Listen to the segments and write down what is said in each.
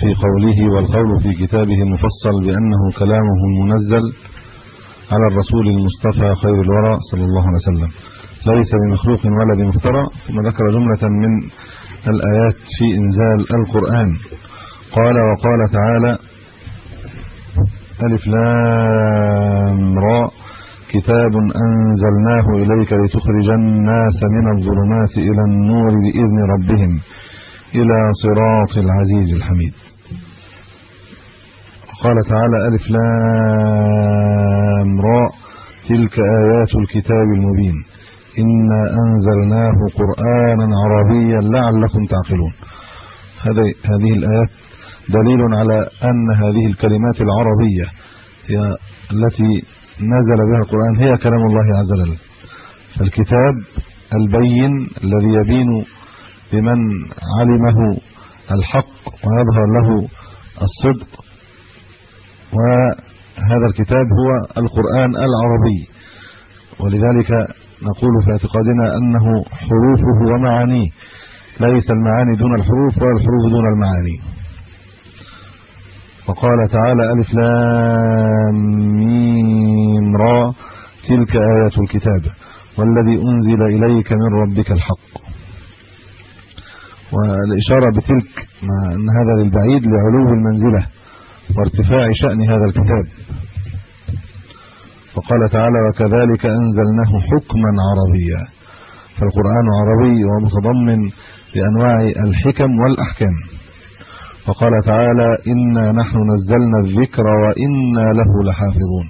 في قوله والقول في كتابه المفصل بأنه كلامه المنزل على الرسول المصطفى خير الورى صلى الله عليه وسلم. ليس بمخلوق ولا بمفترى. ثم ذكر جملة من الآيات في إنزال القرآن. قال وقال تعالى ألف لام را كتاب أنزلناه إليك لتخرج الناس من الظلمات إلى النور بإذن ربهم. إلى صراط العزيز الحميد. قال تعالى ألف لام را تلك آيات الكتاب المبين. إنا أنزلناه قرآنا عربيا لعلكم تعقلون. هذه الآيات دليل على أن هذه الكلمات العربية هي التي نزل بها القرآن هي كلام الله عز وجل. فالكتاب البين الذي يبين بمن علمه الحق ويظهر له الصدق. وهذا الكتاب هو القرآن العربي. ولذلك نقول في اعتقادنا أنه حروفه ومعانيه ليس المعاني دون الحروف ولا الحروف دون المعاني. وقال تعالى ألف لام را تلك آيات الكتاب. والذي أنزل إليك من ربك الحق. والإشارة بتلك مع أن هذا للبعيد لعلو المنزلة وارتفاع شأن هذا الكتاب. وقال تعالى وكذلك أنزلناه حكما عربيا فالقرآن عربي ومتضمن لأنواع الحكم والأحكام. وقال تعالى إنا نحن نزلنا الذكر وإنا له لحافظون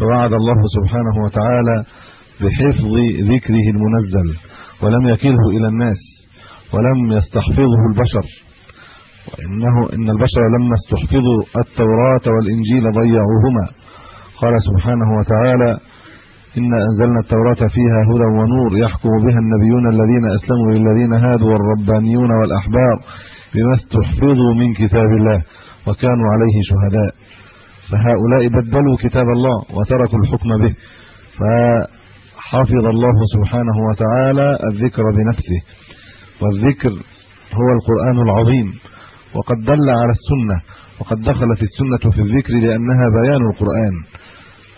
فوعد الله سبحانه وتعالى بحفظ ذكره المنزل ولم يكله إلى الناس. ولم يستحفظه البشر. وإنه إن البشر لما استحفظوا التوراة والإنجيل ضيعوهما. قال سبحانه وتعالى إنا أنزلنا التوراة فيها هدى ونور يحكم بها النبيون الذين أسلموا للذين هادوا والربانيون والأحبار بما استحفظوا من كتاب الله وكانوا عليه شهداء. فهؤلاء بدلوا كتاب الله وتركوا الحكم به. فحفظ الله سبحانه وتعالى الذكر بنفسه. والذكر هو القرآن العظيم وقد دل على السنة وقد دخلت السنة في الذكر لأنها بيان القرآن.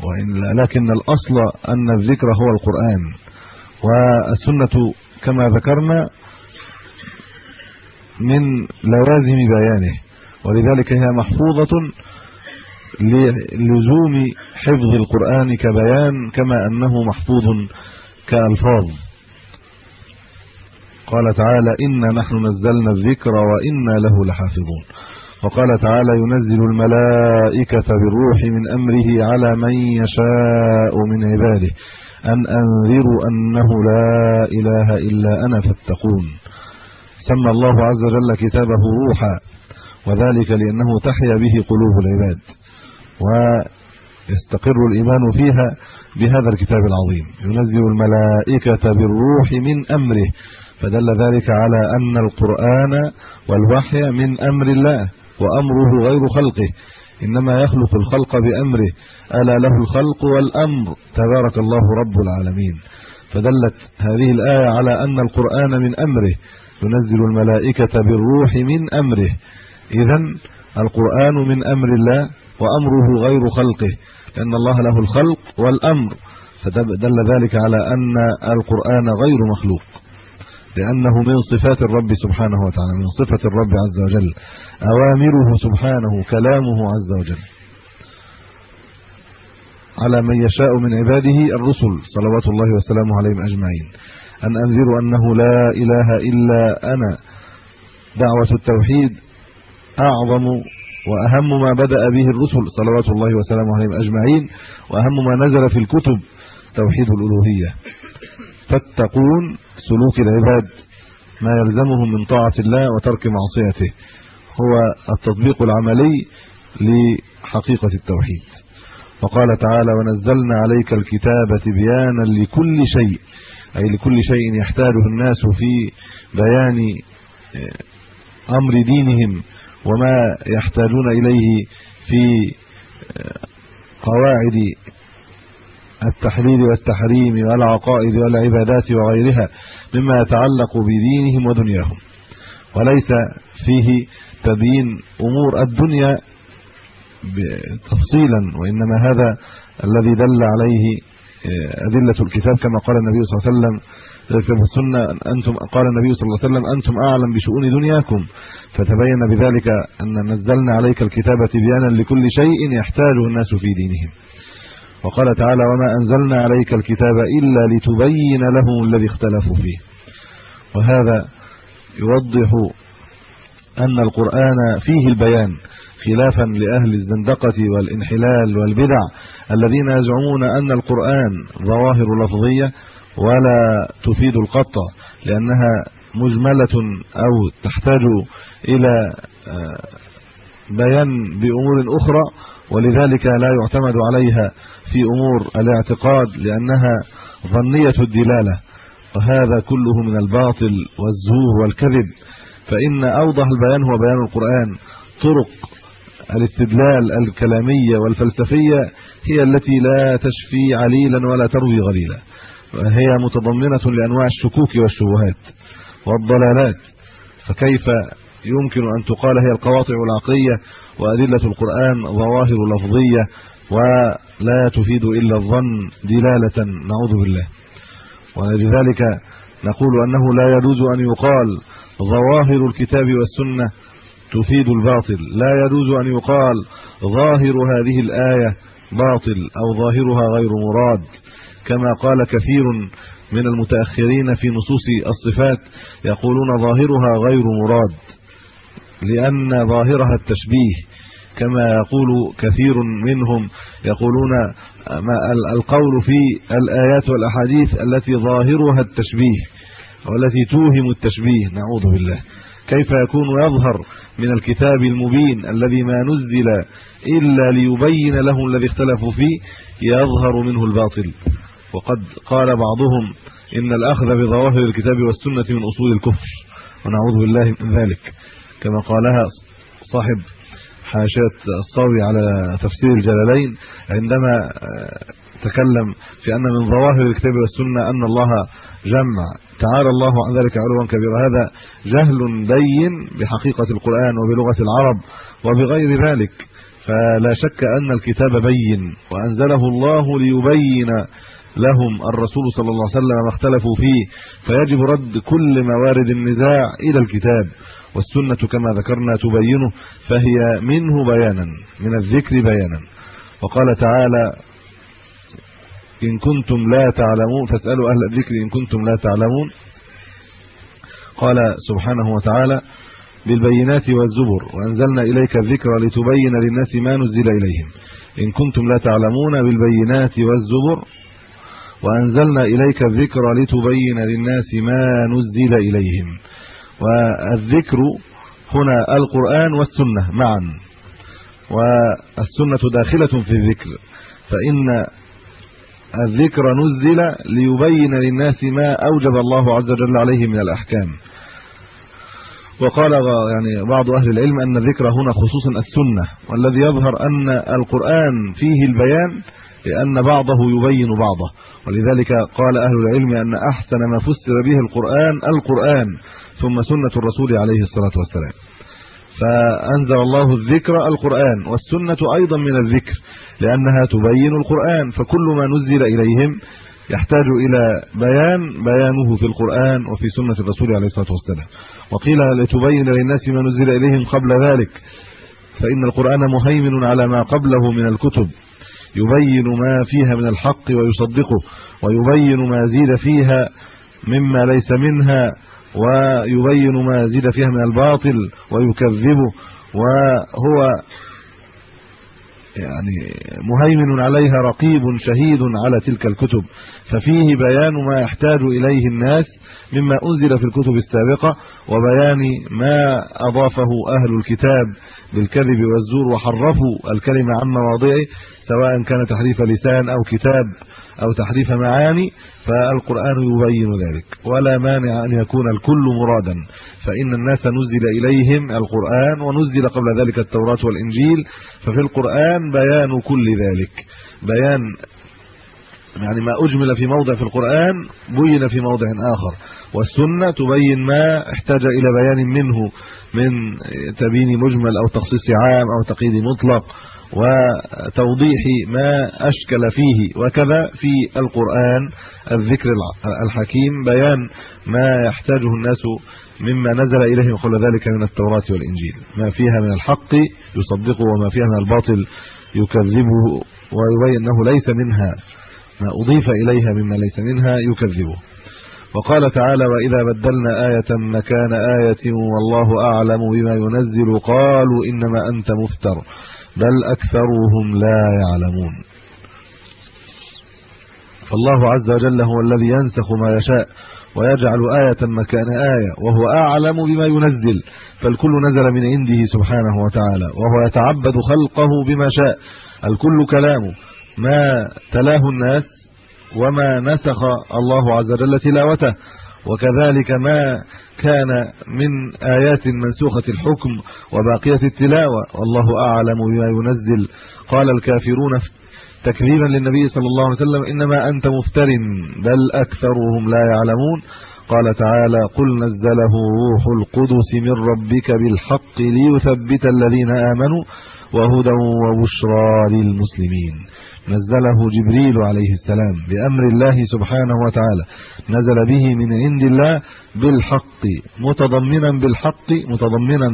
وإن لكن الأصل أن الذكر هو القرآن. والسنة كما ذكرنا من لوازم بيانه ولذلك هي محفوظة للزوم حفظ القرآن كبيان كما أنه محفوظ كألفاظ. قال تعالى إنا نحن نزلنا الذكر وإنا له لحافظون. وقال تعالى ينزل الملائكة بالروح من أمره على من يشاء من عباده. أن أنذروا أنه لا إله إلا أنا فاتقون. سمى الله عز وجل كتابه روحا وذلك لأنه تحيا به قلوب العباد. ويستقر الإيمان فيها بهذا الكتاب العظيم. ينزل الملائكة بالروح من أمره. فدل ذلك على أن القرآن والوحي من أمر الله وأمره غير خلقه. إنما يخلق الخلق بأمره. ألا له الخلق والأمر. تبارك الله رب العالمين. فدلت هذه الآية على أن القرآن من أمره. ينزل الملائكة بالروح من أمره. اذا القرآن من أمر الله وأمره غير خلقه. لأن الله له الخلق والأمر. فدل ذلك على أن القرآن غير مخلوق. لأنه من صفات الرب سبحانه وتعالى من صفة الرب عز وجل. أوامره سبحانه كلامه عز وجل. على من يشاء من عباده الرسل صلوات الله وسلامه عليهم أجمعين. أن انذروا أنه لا إله إلا أنا. دعوة التوحيد أعظم وأهم ما بدأ به الرسل صلوات الله وسلامه عليهم أجمعين. وأهم ما نزل في الكتب توحيد الألوهية. فاتقون سلوك العباد ما يلزمهم من طاعة الله وترك معصيته. هو التطبيق العملي لحقيقة التوحيد. وقال تعالى ونزلنا عليك الكتاب بيانا لكل شيء. أي لكل شيء يحتاجه الناس في بيان آه، أمر دينهم وما يحتاجون إليه في آه، قواعد التحليل والتحريم والعقائد والعبادات وغيرها مما يتعلق بدينهم ودنياهم. وليس فيه تبيين أمور الدنيا تفصيلا وإنما هذا الذي دل عليه آه، أدلة الكتاب كما قال النبي صلى الله عليه وسلم في السنة أنتم قال النبي صلى الله عليه وسلم أنتم أعلم بشؤون دنياكم. فتبين بذلك أن نزلنا عليك الكتاب تبيانا لكل شيء يحتاجه الناس في دينهم. وقال تعالى وما أنزلنا عليك الكتاب إلا لتبين لهم الذي اختلفوا فيه. وهذا يوضح أن القرآن فيه البيان خلافا لأهل الزندقة والانحلال والبدع الذين يزعمون أن القرآن ظواهر لفظية ولا تفيد القطع لأنها مجملة أو تحتاج إلى آه، بيان بأمور أخرى ولذلك لا يعتمد عليها في أمور الاعتقاد لأنها ظنية الدلالة. وهذا كله من الباطل والزور والكذب. فإن أوضح البيان هو بيان القرآن. طرق الاستدلال الكلامية والفلسفية هي التي لا تشفي عليلا ولا تروي غليلا. وهي متضمنة لأنواع الشكوك والشبهات والضلالات. فكيف يمكن أن تقال هي القواطع العقلية وأدلة القرآن ظواهر لفظية ولا تفيد إلا الظن دلالة نعوذ بالله. ولذلك نقول أنه لا يجوز أن يقال ظواهر الكتاب والسنة تفيد الباطل. لا يجوز أن يقال ظاهر هذه الآية باطل أو ظاهرها غير مراد. كما قال كثير من المتأخرين في نصوص الصفات يقولون ظاهرها غير مراد. لأن ظاهرها التشبيه كما يقول كثير منهم يقولون ما القول في الآيات والأحاديث التي ظاهرها التشبيه والتي توهم التشبيه. نعوذ بالله. كيف يكون يظهر من الكتاب المبين الذي ما نزل إلا ليبين لهم الذي اختلفوا فيه؟ يظهر منه الباطل. وقد قال بعضهم إن الأخذ بظواهر الكتاب والسنة من أصول الكفر. ونعوذ بالله من ذلك. كما قالها صاحب حاشية الصاوي على تفسير الجلالين عندما آه، تكلم في أن من ظواهر الكتاب والسنة أن الله جمع تعالى الله عن ذلك علوا كبيرا. هذا جهل بين بحقيقة القرآن وبلغة العرب وبغير ذلك. فلا شك أن الكتاب بين وأنزله الله ليبين لهم الرسول صلى الله عليه وسلم ما اختلفوا فيه. فيجب رد كل موارد النزاع إلى الكتاب. والسنة كما ذكرنا تبينه فهي منه بيانا من الذكر بيانا. وقال تعالى إن كنتم لا تعلمون فاسألوا أهل الذكر إن كنتم لا تعلمون قال سبحانه وتعالى بالبينات والزبر وأنزلنا إليك الذكر لتبين للناس ما نزل إليهم إن كنتم لا تعلمون بالبينات والزبر وأنزلنا إليك الذكر لتبين للناس ما نزل إليهم. والذكر هنا القرآن والسنة معا والسنة داخلة في الذكر فإن الذكر نزل ليبين للناس ما أوجب الله عز وجل عليه من الأحكام. وقال يعني بعض أهل العلم أن الذكر هنا خصوصا السنة والذي يظهر أن القرآن فيه البيان لأن بعضه يبين بعضه. ولذلك قال أهل العلم أن أحسن ما فسر به القرآن القرآن ثم سنة الرسول عليه الصلاة والسلام. فأنزل الله الذكر القرآن والسنة أيضا من الذكر لأنها تبين القرآن فكل ما نزل إليهم يحتاج إلى بيان بيانه في القرآن وفي سنة الرسول عليه الصلاة والسلام. وقيل لتبين للناس ما نزل إليهم قبل ذلك. فإن القرآن مهيمن على ما قبله من الكتب. يبين ما فيها من الحق ويصدقه. ويبين ما زيد فيها مما ليس منها. ويبين ما زيد فيها من الباطل ويكذبه وهو يعني مهيمن عليها رقيب شهيد على تلك الكتب. ففيه بيان ما يحتاج إليه الناس مما أنزل في الكتب السابقة وبيان ما أضافه أهل الكتاب بالكذب والزور وحرفوا الكلمة عن مواضعه سواء كان تحريف لسان أو كتاب. أو تحريف معاني فالقرآن يبين ذلك. ولا مانع أن يكون الكل مرادا. فإن الناس نزل إليهم القرآن ونزل قبل ذلك التوراة والإنجيل ففي القرآن بيان كل ذلك. بيان يعني ما أجمل في موضع في القرآن بين في موضع آخر. والسنة تبين ما احتاج إلى بيان منه من تبيين مجمل أو تخصيص عام أو تقييد مطلق. وتوضيح ما أشكل فيه. وكذا في القرآن الذكر الحكيم بيان ما يحتاجه الناس مما نزل اليهم قبل ذلك من التوراة والإنجيل. ما فيها من الحق يصدقه وما فيها من الباطل يكذبه ويبين انه ليس منها. ما أضيف إليها مما ليس منها يكذبه. وقال تعالى وإذا بدلنا آية مكان آية والله أعلم بما ينزل قالوا إنما أنت مفتر. بل أكثرهم لا يعلمون. فالله عز وجل هو الذي ينسخ ما يشاء ويجعل آية مكان آية وهو أعلم بما ينزل فالكل نزل من عنده سبحانه وتعالى وهو يتعبد خلقه بما شاء. الكل كلامه ما تلاه الناس وما نسخ الله عز وجل تلاوته. وكذلك ما كان من آيات منسوخة الحكم وباقية التلاوة والله أعلم بما ينزل. قال الكافرون تكذيبا للنبي صلى الله عليه وسلم إنما أنت مفتر بل أكثرهم لا يعلمون. قال تعالى قل نزله روح القدس من ربك بالحق ليثبت الذين آمنوا وهدى وبشرى للمسلمين. نزله جبريل عليه السلام بأمر الله سبحانه وتعالى. نزل به من عند الله بالحق متضمنا بالحق متضمنا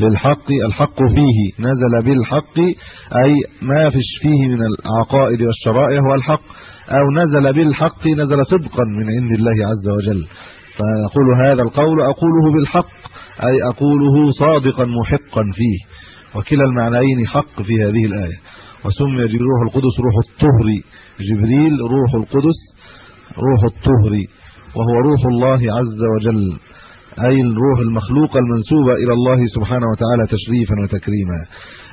للحق الحق فيه. نزل بالحق أي ما فيش فيه من العقائد والشرائع هو الحق. أو نزل بالحق نزل صدقا من عند الله عز وجل. فيقول هذا القول أقوله بالحق أي أقوله صادقا محقا فيه. وكلا المعنيين حق في هذه الآية. وسمي روح القدس روح الطهر. جبريل روح القدس روح الطهر. وهو روح الله عز وجل. أي الروح المخلوقه المنسوبه إلى الله سبحانه وتعالى تشريفا وتكريما.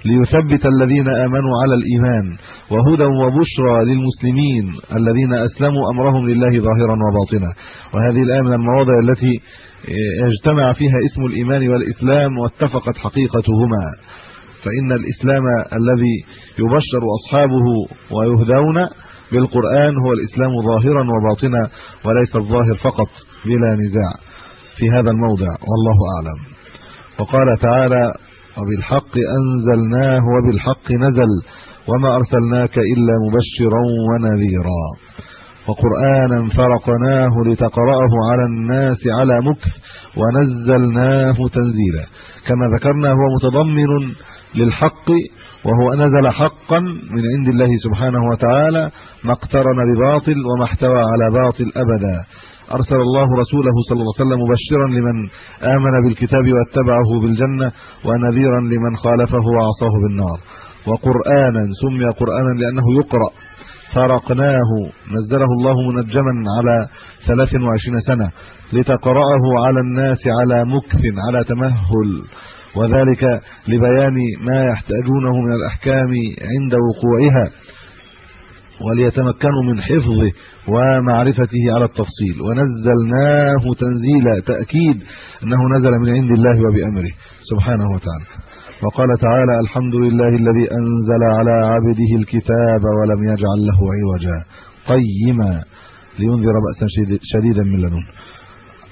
ليثبت الذين آمنوا على الإيمان. وهدى وبشرى للمسلمين الذين أسلموا أمرهم لله ظاهرا وباطنا. وهذه الايه من المواضع التي اجتمع فيها اسم الإيمان والإسلام واتفقت حقيقتهما. فإن الإسلام الذي يبشر أصحابه ويهدون بالقرآن هو الإسلام ظاهرا وباطنا وليس الظاهر فقط بلا نزاع في هذا الموضع والله أعلم. وقال تعالى وبالحق أنزلناه وبالحق نزل وما أرسلناك إلا مبشرا ونذيرا. وقرانا فرقناه لتقرأه على الناس على مكث ونزلناه تنزيلا. كما ذكرنا هو متضمن للحق وهو نزل حقا من عند الله سبحانه وتعالى ما اقترن بباطل وما احتوى على باطل أبدا. أرسل الله رسوله صلى الله عليه وسلم مبشرا لمن آمن بالكتاب واتبعه بالجنة ونذيرا لمن خالفه وعصاه بالنار. وقرانا سمي قرانا لأنه يقرأ. فرقناه نزله الله منجما على 23 سنة لتقرأه على الناس على مكث على تمهل. وذلك لبيان ما يحتاجونه من الأحكام عند وقوعها وليتمكنوا من حفظه ومعرفته على التفصيل. ونزلناه تنزيلا تأكيد أنه نزل من عند الله وبأمره سبحانه وتعالى. وقال تعالى الحمد لله الذي أنزل على عبده الكتاب ولم يجعل له عوجا. قيما لينذر بأسا شديدا من لدنه.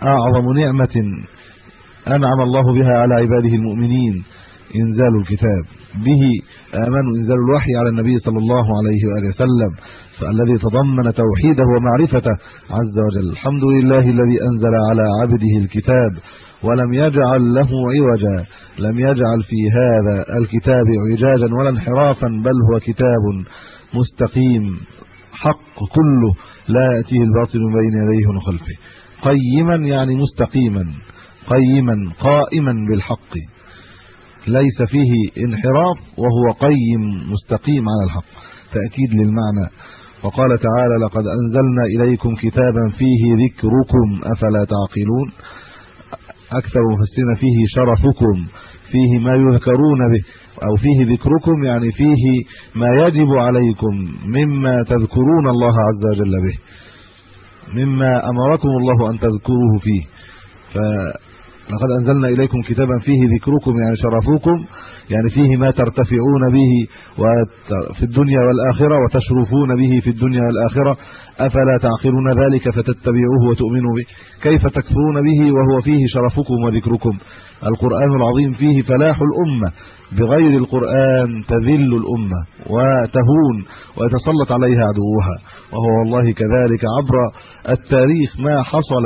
أعظم نعمة أنعم الله بها على عباده المؤمنين. إنزال الكتاب. به امنوا إنزال الوحي على النبي صلى الله عليه وآله وسلم. فالذي تضمن توحيده ومعرفته عز وجل. الحمد لله الذي أنزل على عبده الكتاب. ولم يجعل له عوجا. لم يجعل في هذا الكتاب عجاجا ولا انحرافا بل هو كتاب مستقيم. حق كله. لا يأتيه الباطل من بين يديه وخلفه قيما يعني مستقيما. قيما قائما بالحق. ليس فيه انحراف وهو قيم مستقيم على الحق. تأكيد للمعنى. وقال تعالى لقد أنزلنا إليكم كتابا فيه ذكركم أفلا تعقلون؟ أكثر مفسرين فيه شرفكم فيه ما يذكرون به أو فيه ذكركم يعني فيه ما يجب عليكم مما تذكرون الله عز وجل به مما أمركم الله أن تذكروه فيه. فلقد أنزلنا إليكم كتابا فيه ذكركم يعني شرفكم يعني فيه ما ترتفعون به في الدنيا والآخرة وتشرفون به في الدنيا والآخرة. أفلا تعقلون ذلك فتتبعوه وتؤمنوا به؟ كيف تكفرون به وهو فيه شرفكم وذكركم؟ القرآن العظيم فيه فلاح الأمة. بغير القرآن تذل الأمة وتهون ويتسلط عليها عدوها. وهو والله كذلك عبر التاريخ ما حصل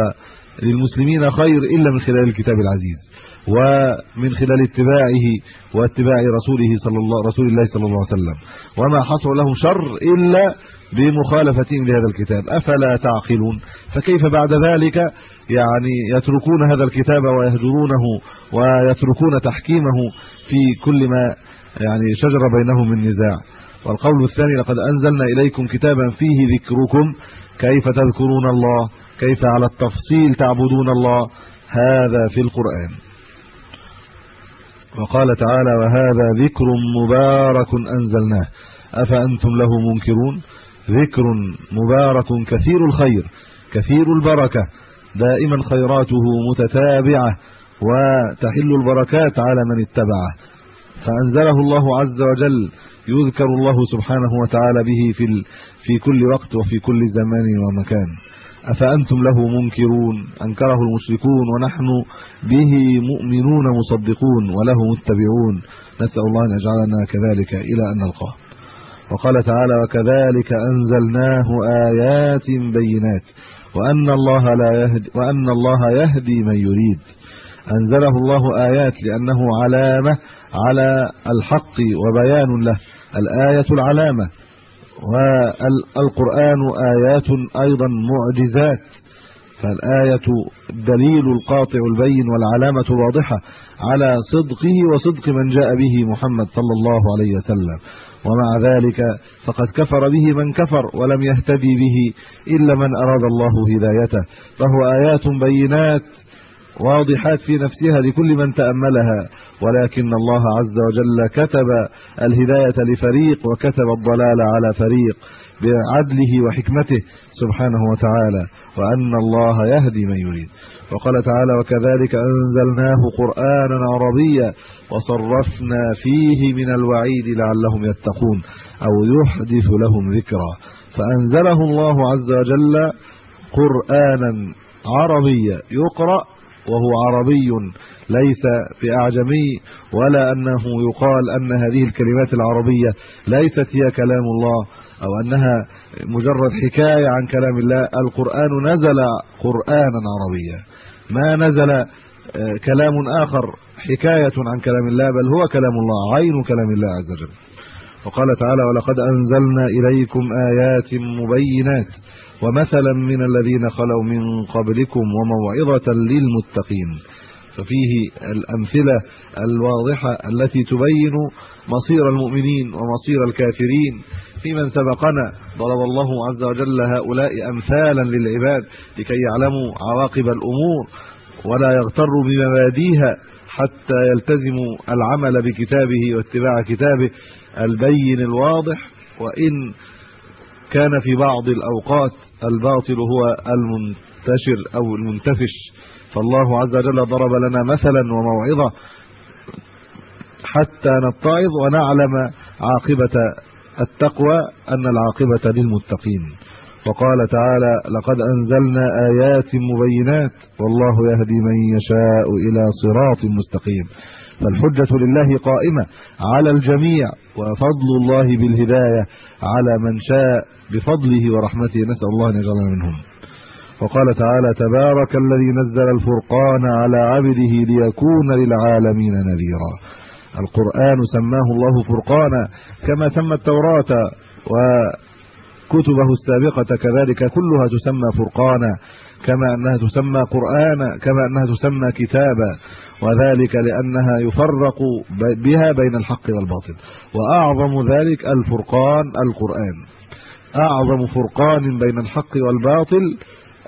للمسلمين خير إلا من خلال الكتاب العزيز ومن خلال اتباعه واتباع رسوله صلى الله رسول الله صلى الله عليه وسلم. وما حصل لهم شر إلا بمخالفتهم لهذا الكتاب. أفلا تعقلون؟ فكيف بعد ذلك؟ يعني يتركون هذا الكتاب ويهجرونه ويتركون تحكيمه في كل ما يعني شجر بينهم من نزاع. والقول الثاني لقد أنزلنا إليكم كتابا فيه ذكركم. كيف تذكرون الله؟ كيف على التفصيل تعبدون الله؟ هذا في القرآن. وقال تعالى وهذا ذكر مبارك أنزلناه. أفأنتم له منكرون؟ ذكر مبارك كثير الخير كثير البركة دائما خيراته متتابعة وتحل البركات على من اتبعه. فأنزله الله عز وجل يذكر الله سبحانه وتعالى به في في كل وقت وفي كل زمان ومكان. أفأنتم له منكرون؟ أنكره المشركون ونحن به مؤمنون مصدقون وله متبعون. نسأل الله أن يجعلنا كذلك إلى أن نلقاه. وقال تعالى وكذلك أنزلناه آيات بينات. وأن الله لا يهدي وأن الله يهدي من يريد. أنزله الله آيات لأنه علامة على الحق وبيان له. الآية العلامة والقرآن آيات أيضا معجزات فالآية الدليل القاطع البين والعلامة الواضحة على صدقه وصدق من جاء به محمد صلى الله عليه وسلم. ومع ذلك فقد كفر به من كفر ولم يهتدي به إلا من أراد الله هدايته. فهو آيات بينات واضحات في نفسها لكل من تأملها. ولكن الله عز وجل كتب الهداية لفريق وكتب الضلال على فريق بعدله وحكمته سبحانه وتعالى وأن الله يهدي من يريد. وقال تعالى وكذلك أنزلناه قرآنا عربيا وصرفنا فيه من الوعيد لعلهم يتقون أو يحدث لهم ذكرا. فأنزله الله عز وجل قرآنا عربيا. يقرأ وهو عربي ليس بأعجمي ولا أنه يقال أن هذه الكلمات العربية ليست هي كلام الله أو أنها مجرد حكاية عن كلام الله. القرآن نزل قرآنا عربيا. ما نزل آه، كلام آخر حكاية عن كلام الله بل هو كلام الله عين كلام الله عز وجل. وقال تعالى ولقد أنزلنا إليكم آيات مبينات ومثلا من الذين خلوا من قبلكم وموعظة للمتقين ففيه الأمثلة الواضحة التي تبين مصير المؤمنين ومصير الكافرين في من سبقنا ضرب الله عز وجل هؤلاء أمثالا للعباد لكي يعلموا عواقب الأمور ولا يغتروا بمباديها حتى يلتزموا العمل بكتابه واتباع كتابه البين الواضح وإن كان في بعض الأوقات الباطل هو المنتشر أو المنتفش. فالله عز وجل ضرب لنا مثلا وموعظة حتى نتعظ ونعلم عاقبة التقوى أن العاقبة للمتقين. وقال تعالى لقد أنزلنا آيات مبينات والله يهدي من يشاء إلى صراط مستقيم. فالحجة لله قائمة على الجميع وفضل الله بالهداية على من شاء بفضله ورحمته. نسأل الله أن يجعلنا منهم. وقال تعالى تبارك الذي نزل الفرقان على عبده ليكون للعالمين نذيرا. القرآن سماه الله فرقانا كما سمى التوراة وكتبه السابقة. كذلك كلها تسمى فرقانا كما أنها تسمى قرآنا كما أنها تسمى كتابا. وذلك لأنها يفرق بها بين الحق والباطل. وأعظم ذلك الفرقان القرآن. أعظم فرقان بين الحق والباطل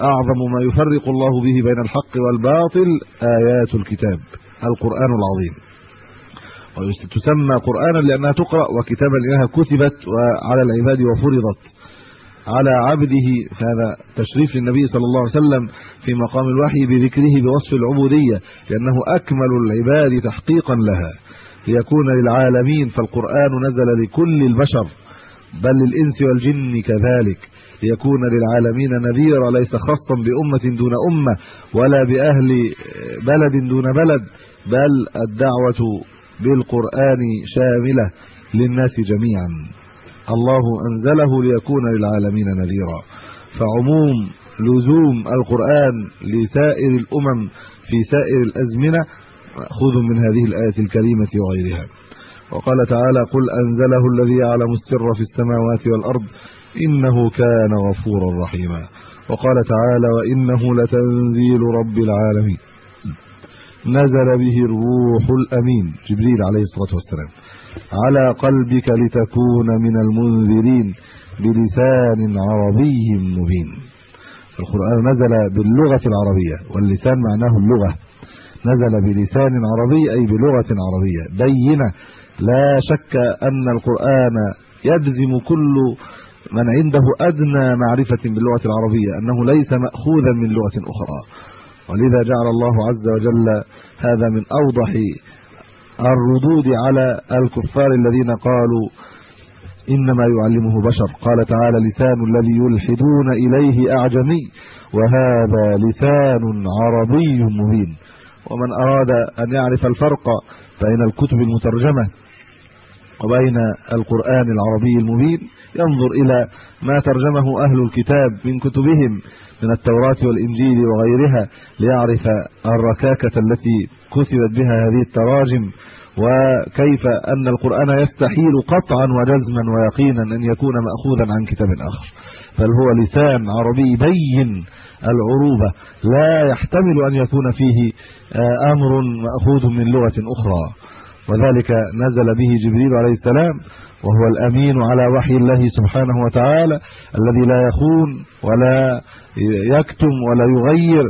أعظم ما يفرق الله به بين الحق والباطل آيات الكتاب القرآن العظيم. وتسمى قرآنا لأنها تقرأ وكتابا لأنها كتبت على العباد وفرضت. على عبده هذا تشريف للنبي صلى الله عليه وسلم في مقام الوحي بذكره بوصف العبودية لأنه أكمل العباد تحقيقا لها. ليكون للعالمين فالقرآن نزل لكل البشر بل للإنس والجن كذلك. ليكون للعالمين نذيرا ليس خاصا بأمة دون أمة ولا بأهل بلد دون بلد بل الدعوة بالقرآن شاملة للناس جميعا. الله أنزله ليكون للعالمين نذيرا. فعموم لزوم القرآن لسائر الأمم في سائر الأزمنة ماخوذ من هذه الآية الكريمة وغيرها. وقال تعالى قل أنزله الذي يعلم السر في السماوات والأرض إنه كان غفورا رحيما. وقال تعالى وإنه لتنزيل رب العالمين. نزل به الروح الأمين جبريل عليه الصلاة والسلام. على قلبك لتكون من المنذرين بلسان عربي مبين. القرآن نزل باللغة العربية واللسان معناه اللغة. نزل بلسان عربي أي بلغة عربية. بينة. لا شك أن القرآن يجزم كل من عنده أدنى معرفة باللغة العربية أنه ليس مأخوذا من لغة أخرى. ولذا جعل الله عز وجل هذا من أوضح الردود على الكفار الذين قالوا إنما يعلمه بشر. قال تعالى لسان الذي يلحدون إليه أعجمي وهذا لسان عربي مبين. ومن أراد أن يعرف الفرق بين الكتب المترجمة وبين القرآن العربي المبين ينظر إلى ما ترجمه أهل الكتاب من كتبهم من التوراة والإنجيل وغيرها ليعرف الركاكة التي كتبت بها هذه التراجم وكيف أن القرآن يستحيل قطعا وجزما ويقينا أن يكون ماخوذا عن كتاب آخر. بل هو لسان عربي بين العروبة لا يحتمل أن يكون فيه أمر مأخوذ من لغة أخرى. وذلك نزل به جبريل عليه السلام وهو الأمين على وحي الله سبحانه وتعالى الذي لا يخون ولا يكتم ولا يغير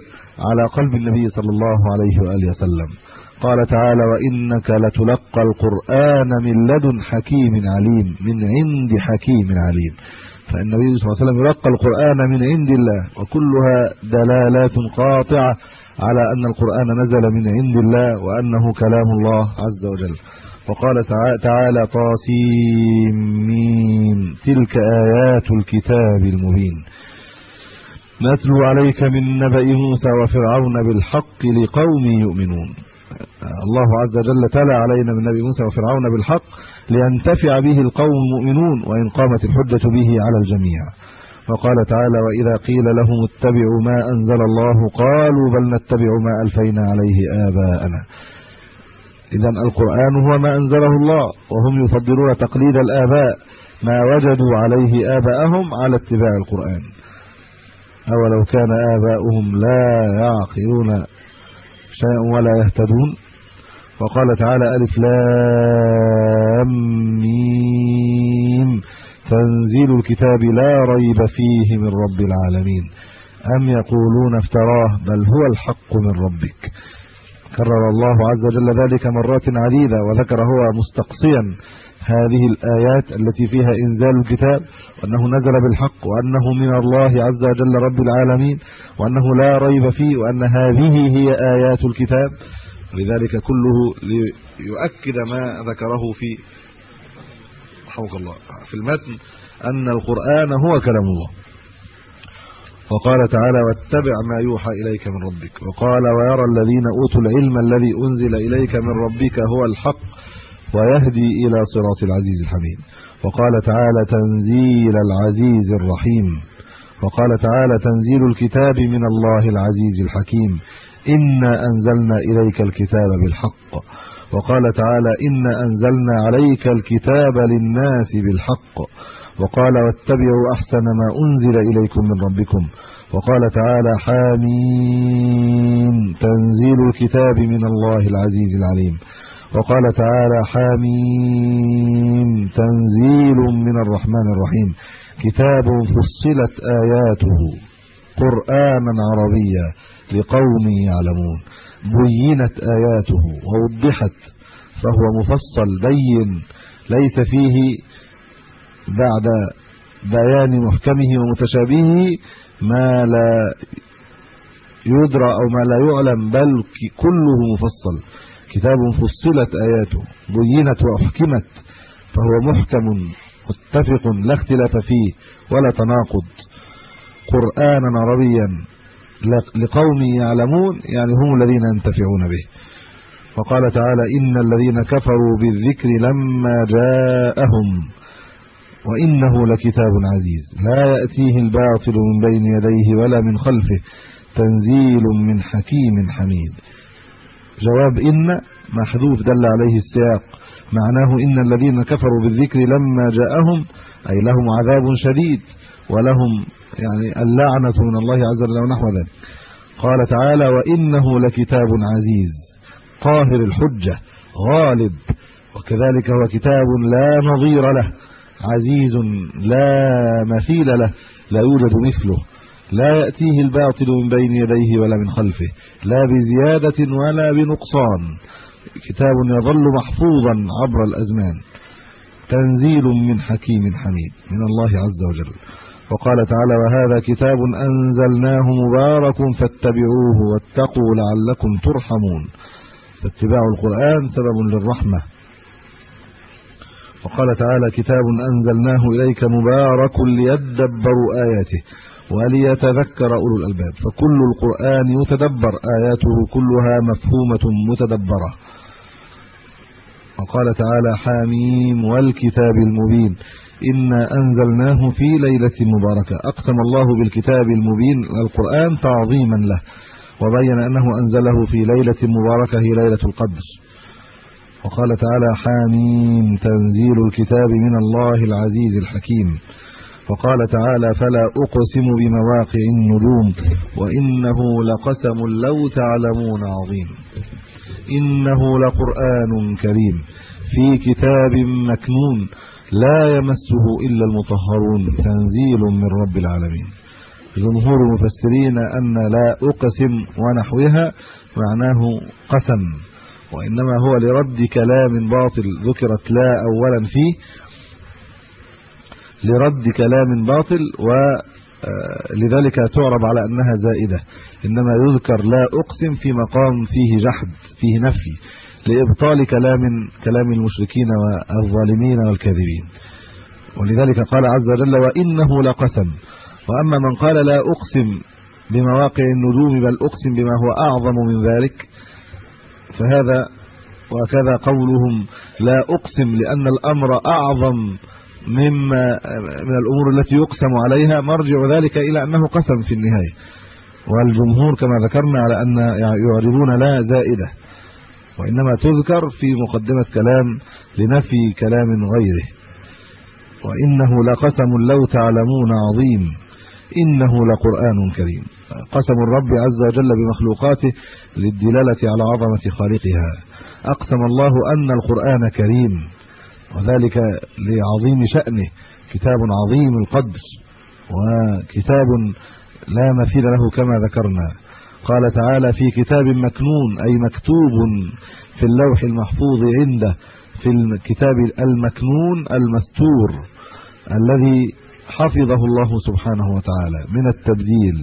على قلب النبي صلى الله عليه وآله وسلم. قال تعالى وإنك لتلقى القرآن من لدن حكيم عليم من عند حكيم عليم. فالنبي صلى الله عليه وسلم يلقى القرآن من عند الله وكلها دلالات قاطعة على أن القرآن نزل من عند الله وأنه كلام الله عز وجل. وقال تعالى طاسيم تلك آيات الكتاب المبين. نتلو عليك من نبأ موسى وفرعون بالحق لقوم يؤمنون. الله عز وجل تلا علينا من نبي موسى وفرعون بالحق لينتفع به القوم المؤمنون وإن قامت الحجة به على الجميع. وقال تعالى وإذا قيل لهم اتبعوا ما أنزل الله قالوا بل نتبع ما ألفينا عليه آباءنا. اذا القرآن هو ما أنزله الله وهم يفضلون تقليد الآباء ما وجدوا عليه آباءهم على اتباع القرآن. أولو كان آباؤهم لا يعقلون شيئا ولا يهتدون. وقال تعالى ألف لام ميم. تنزيل الكتاب لا ريب فيه من رب العالمين. أم يقولون افتراه بل هو الحق من ربك. كرر الله عز وجل ذلك مرات عديدة وذكر هو مستقصيا. هذه الآيات التي فيها إنزال الكتاب وأنه نزل بالحق وأنه من الله عز وجل رب العالمين وأنه لا ريب فيه وأن هذه هي آيات الكتاب. لذلك كله ليؤكد ما ذكره في حوك الله. في المتن أن القرآن هو كلام الله. وقال تعالى واتبع ما يوحى إليك من ربك. وقال ويرى الذين أوتوا العلم الذي أنزل إليك من ربك هو الحق ويهدي إلى صراط العزيز الحميد. وقال تعالى تنزيل العزيز الرحيم. وقال تعالى تنزيل الكتاب من الله العزيز الحكيم. إنا أنزلنا إليك الكتاب بالحق. وقال تعالى انا أنزلنا عليك الكتاب للناس بالحق. وقال واتبعوا أحسن ما أنزل إليكم من ربكم. وقال تعالى حامين تنزيل الكتاب من الله العزيز العليم. وقال تعالى حامين تنزيل من الرحمن الرحيم. كتاب فصلت آياته قرآنا عربيا لقوم يعلمون. بينت آياته ووضحت فهو مفصل بين ليس فيه بعد بيان محكمه ومتشابهه ما لا يدرى أو ما لا يعلم بل كله مفصل. كتاب فصلت آياته بينت وأحكمت فهو محكم متفق لا اختلاف فيه ولا تناقض. قرآنا عربيا لقوم يعلمون يعني هم الذين ينتفعون به. وقال تعالى ان الذين كفروا بالذكر لما جاءهم وانه لكتاب عزيز. لا ياتيه الباطل من بين يديه ولا من خلفه. تنزيل من حكيم حميد. جواب ان. محذوف دل عليه السياق. معناه ان الذين كفروا بالذكر لما جاءهم أي لهم عذاب شديد. ولهم يعني اللعنة من الله عز وجل ونحو ذلك. قال تعالى وإنه لكتاب عزيز قاهر الحجة غالب وكذلك هو كتاب لا نظير له عزيز لا مثيل له لا يوجد مثله لا يأتيه الباطل من بين يديه ولا من خلفه لا بزيادة ولا بنقصان كتاب يظل محفوظا عبر الأزمان تنزيل من حكيم حميد من الله عز وجل. وقال تعالى وهذا كتاب أنزلناه مبارك فاتبعوه واتقوا لعلكم ترحمون. فاتباع القرآن سبب للرحمة. وقال تعالى كتاب أنزلناه إليك مبارك ليدبروا آياته وليتذكر أولو الألباب. فكل القرآن يتدبر آياته كلها مفهومة متدبرة. وقال تعالى حاميم والكتاب المبين. إنا أنزلناه في ليلة مباركة. أقسم الله بالكتاب المبين القرآن تعظيما له وبين أنه أنزله في ليلة مباركة هي ليلة القدر. وقال تعالى حاميم تنزيل الكتاب من الله العزيز الحكيم. وقال تعالى فلا أقسم بمواقع النجوم وإنه لقسم لو تعلمون عظيم. إنه لقرآن كريم. في كتاب مكنون لا يمسه إلا المطهرون تنزيل من رب العالمين. جمهور المفسرين أن لا أقسم ونحوها معناه قسم وإنما هو لرد كلام باطل. ذكرت لا اولا فيه لرد كلام باطل و آه، تعرب على أنها زائدة. إنما يذكر لا أقسم في مقام فيه جحد فيه نفي. لإبطال كلام كلام المشركين والظالمين والكاذبين. ولذلك قال عز وجل وإنه لقسم. وأما من قال لا أقسم بمواقع النجوم بل أقسم بما هو أعظم من ذلك فهذا وكذا قولهم لا أقسم لأن الأمر أعظم مما من الأمور التي يقسم عليها. مرجع ذلك إلى أنه قسم في النهاية. والجمهور كما ذكرنا على أن يعربون لا زائدة. وإنما تذكر في مقدمة كلام لنفي كلام غيره. وإنه لقسم لو تعلمون عظيم. إنه لقرآن كريم. قسم الرب عز وجل بمخلوقاته للدلالة على عظمة خالقها. أقسم الله أن القرآن كريم. وذلك لعظيم شأنه. كتاب عظيم القدر وكتاب لا مثيل له كما ذكرنا. قال تعالى في كتاب مكنون أي مكتوب في اللوح المحفوظ عنده في الكتاب المكنون المستور الذي حفظه الله سبحانه وتعالى من التبديل.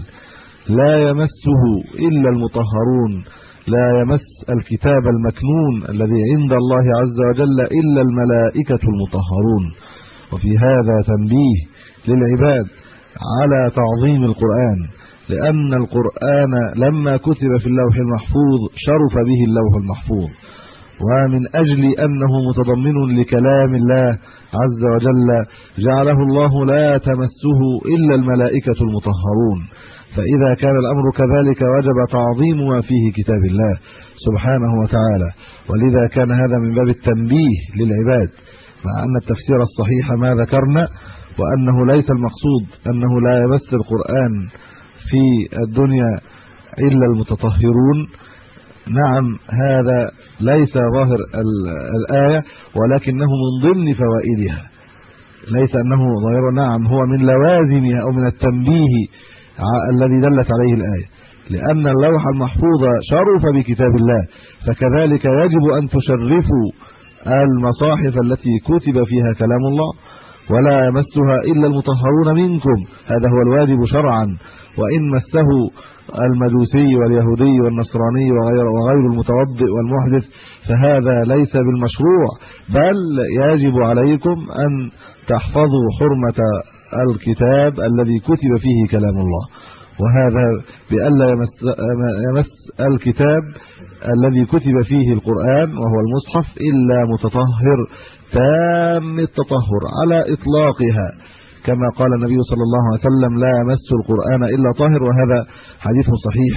لا يمسه إلا المطهرون لا يمس الكتاب المكنون الذي عند الله عز وجل إلا الملائكة المطهرون. وفي هذا تنبيه للعباد على تعظيم القرآن. لأن القرآن لما كتب في اللوح المحفوظ شرف به اللوح المحفوظ. ومن أجل أنه متضمن لكلام الله عز وجل جعله الله لا تمسه إلا الملائكة المطهرون. فإذا كان الأمر كذلك وجب تعظيم ما فيه كتاب الله سبحانه وتعالى. ولذا كان هذا من باب التنبيه للعباد مع أن التفسير الصحيح ما ذكرنا وأنه ليس المقصود أنه لا يمس القرآن في الدنيا إلا المتطهرون. نعم هذا ليس ظاهر الآية ولكنه من ضمن فوائدها. ليس أنه ظاهر نعم هو من لوازمها أو من التنبيه الذي دلت عليه الآية. لأن اللوح المحفوظ شرف بكتاب الله فكذلك يجب أن تشرفوا المصاحف التي كتب فيها كلام الله. ولا يمسها إلا المطهرون منكم. هذا هو الواجب شرعا. وإن مسه المجوسي واليهودي والنصراني وغير وغير المتوضئ والمحدث فهذا ليس بالمشروع. بل يجب عليكم أن تحفظوا حرمة الكتاب الذي كتب فيه كلام الله. وهذا بألا يمس, يمس الكتاب الذي كتب فيه القرآن وهو المصحف إلا متطهر تام التطهر على إطلاقها. كما قال النبي صلى الله عليه وسلم لا يمس القرآن إلا طاهر. وهذا حديث صحيح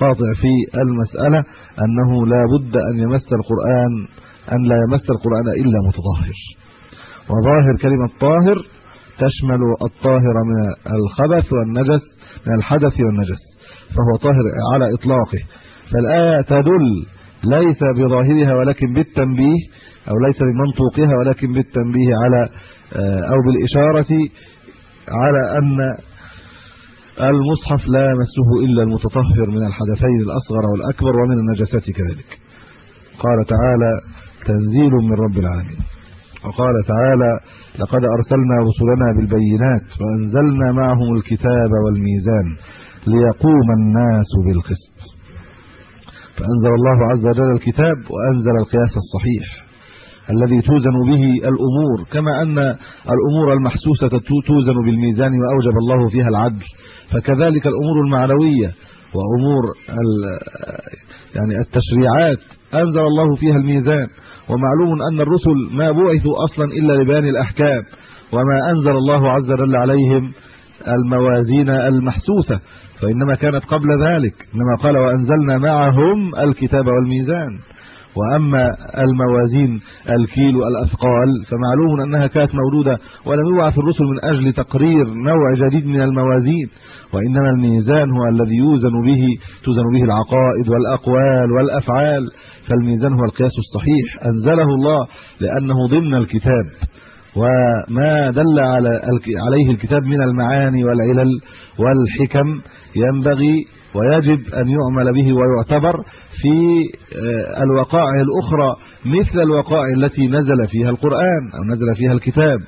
قاطع في المسألة أنه لا بد أن يمس القرآن أن لا يمس القرآن إلا متطهر. وظاهر كلمة طاهر تشمل الطاهر من الخبث والنجس من الحدث والنجس فهو طاهر على إطلاقه. فالآية تدل ليس بظاهرها ولكن بالتنبيه أو ليس بمنطوقها ولكن بالتنبيه على آه، أو بالإشارة على أن المصحف لا يمسه إلا المتطهر من الحدثين الأصغر والأكبر ومن النجاسات كذلك. قال تعالى تنزيل من رب العالمين وقال تعالى لقد أرسلنا رسلنا بالبينات وأنزلنا معهم الكتاب والميزان ليقوم الناس بالقسط فأنزل الله عز وجل الكتاب وأنزل القياس الصحيح الذي توزن به الأمور كما أن الأمور المحسوسة توزن بالميزان وأوجب الله فيها العدل فكذلك الأمور المعنوية وأمور يعني التشريعات أنزل الله فيها الميزان ومعلوم أن الرسل ما بعثوا أصلا إلا لبيان الأحكام وما أنزل الله عز وجل عليهم الموازين المحسوسة فإنما كانت قبل ذلك إنما قال وأنزلنا معهم الكتاب والميزان. وأما الموازين الكيل والأثقال فمعلوم أنها كانت موجوده ولم يبعث الرسل من أجل تقرير نوع جديد من الموازين وإنما الميزان هو الذي يوزن به توزن به العقائد والأقوال والأفعال فالميزان هو القياس الصحيح. أنزله الله لأنه ضمن الكتاب. وما دل على عليه الكتاب من المعاني والعلل والحكم ينبغي ويجب أن يعمل به ويعتبر في آه، الوقائع الأخرى مثل الوقائع التي نزل فيها القرآن أو نزل فيها الكتاب.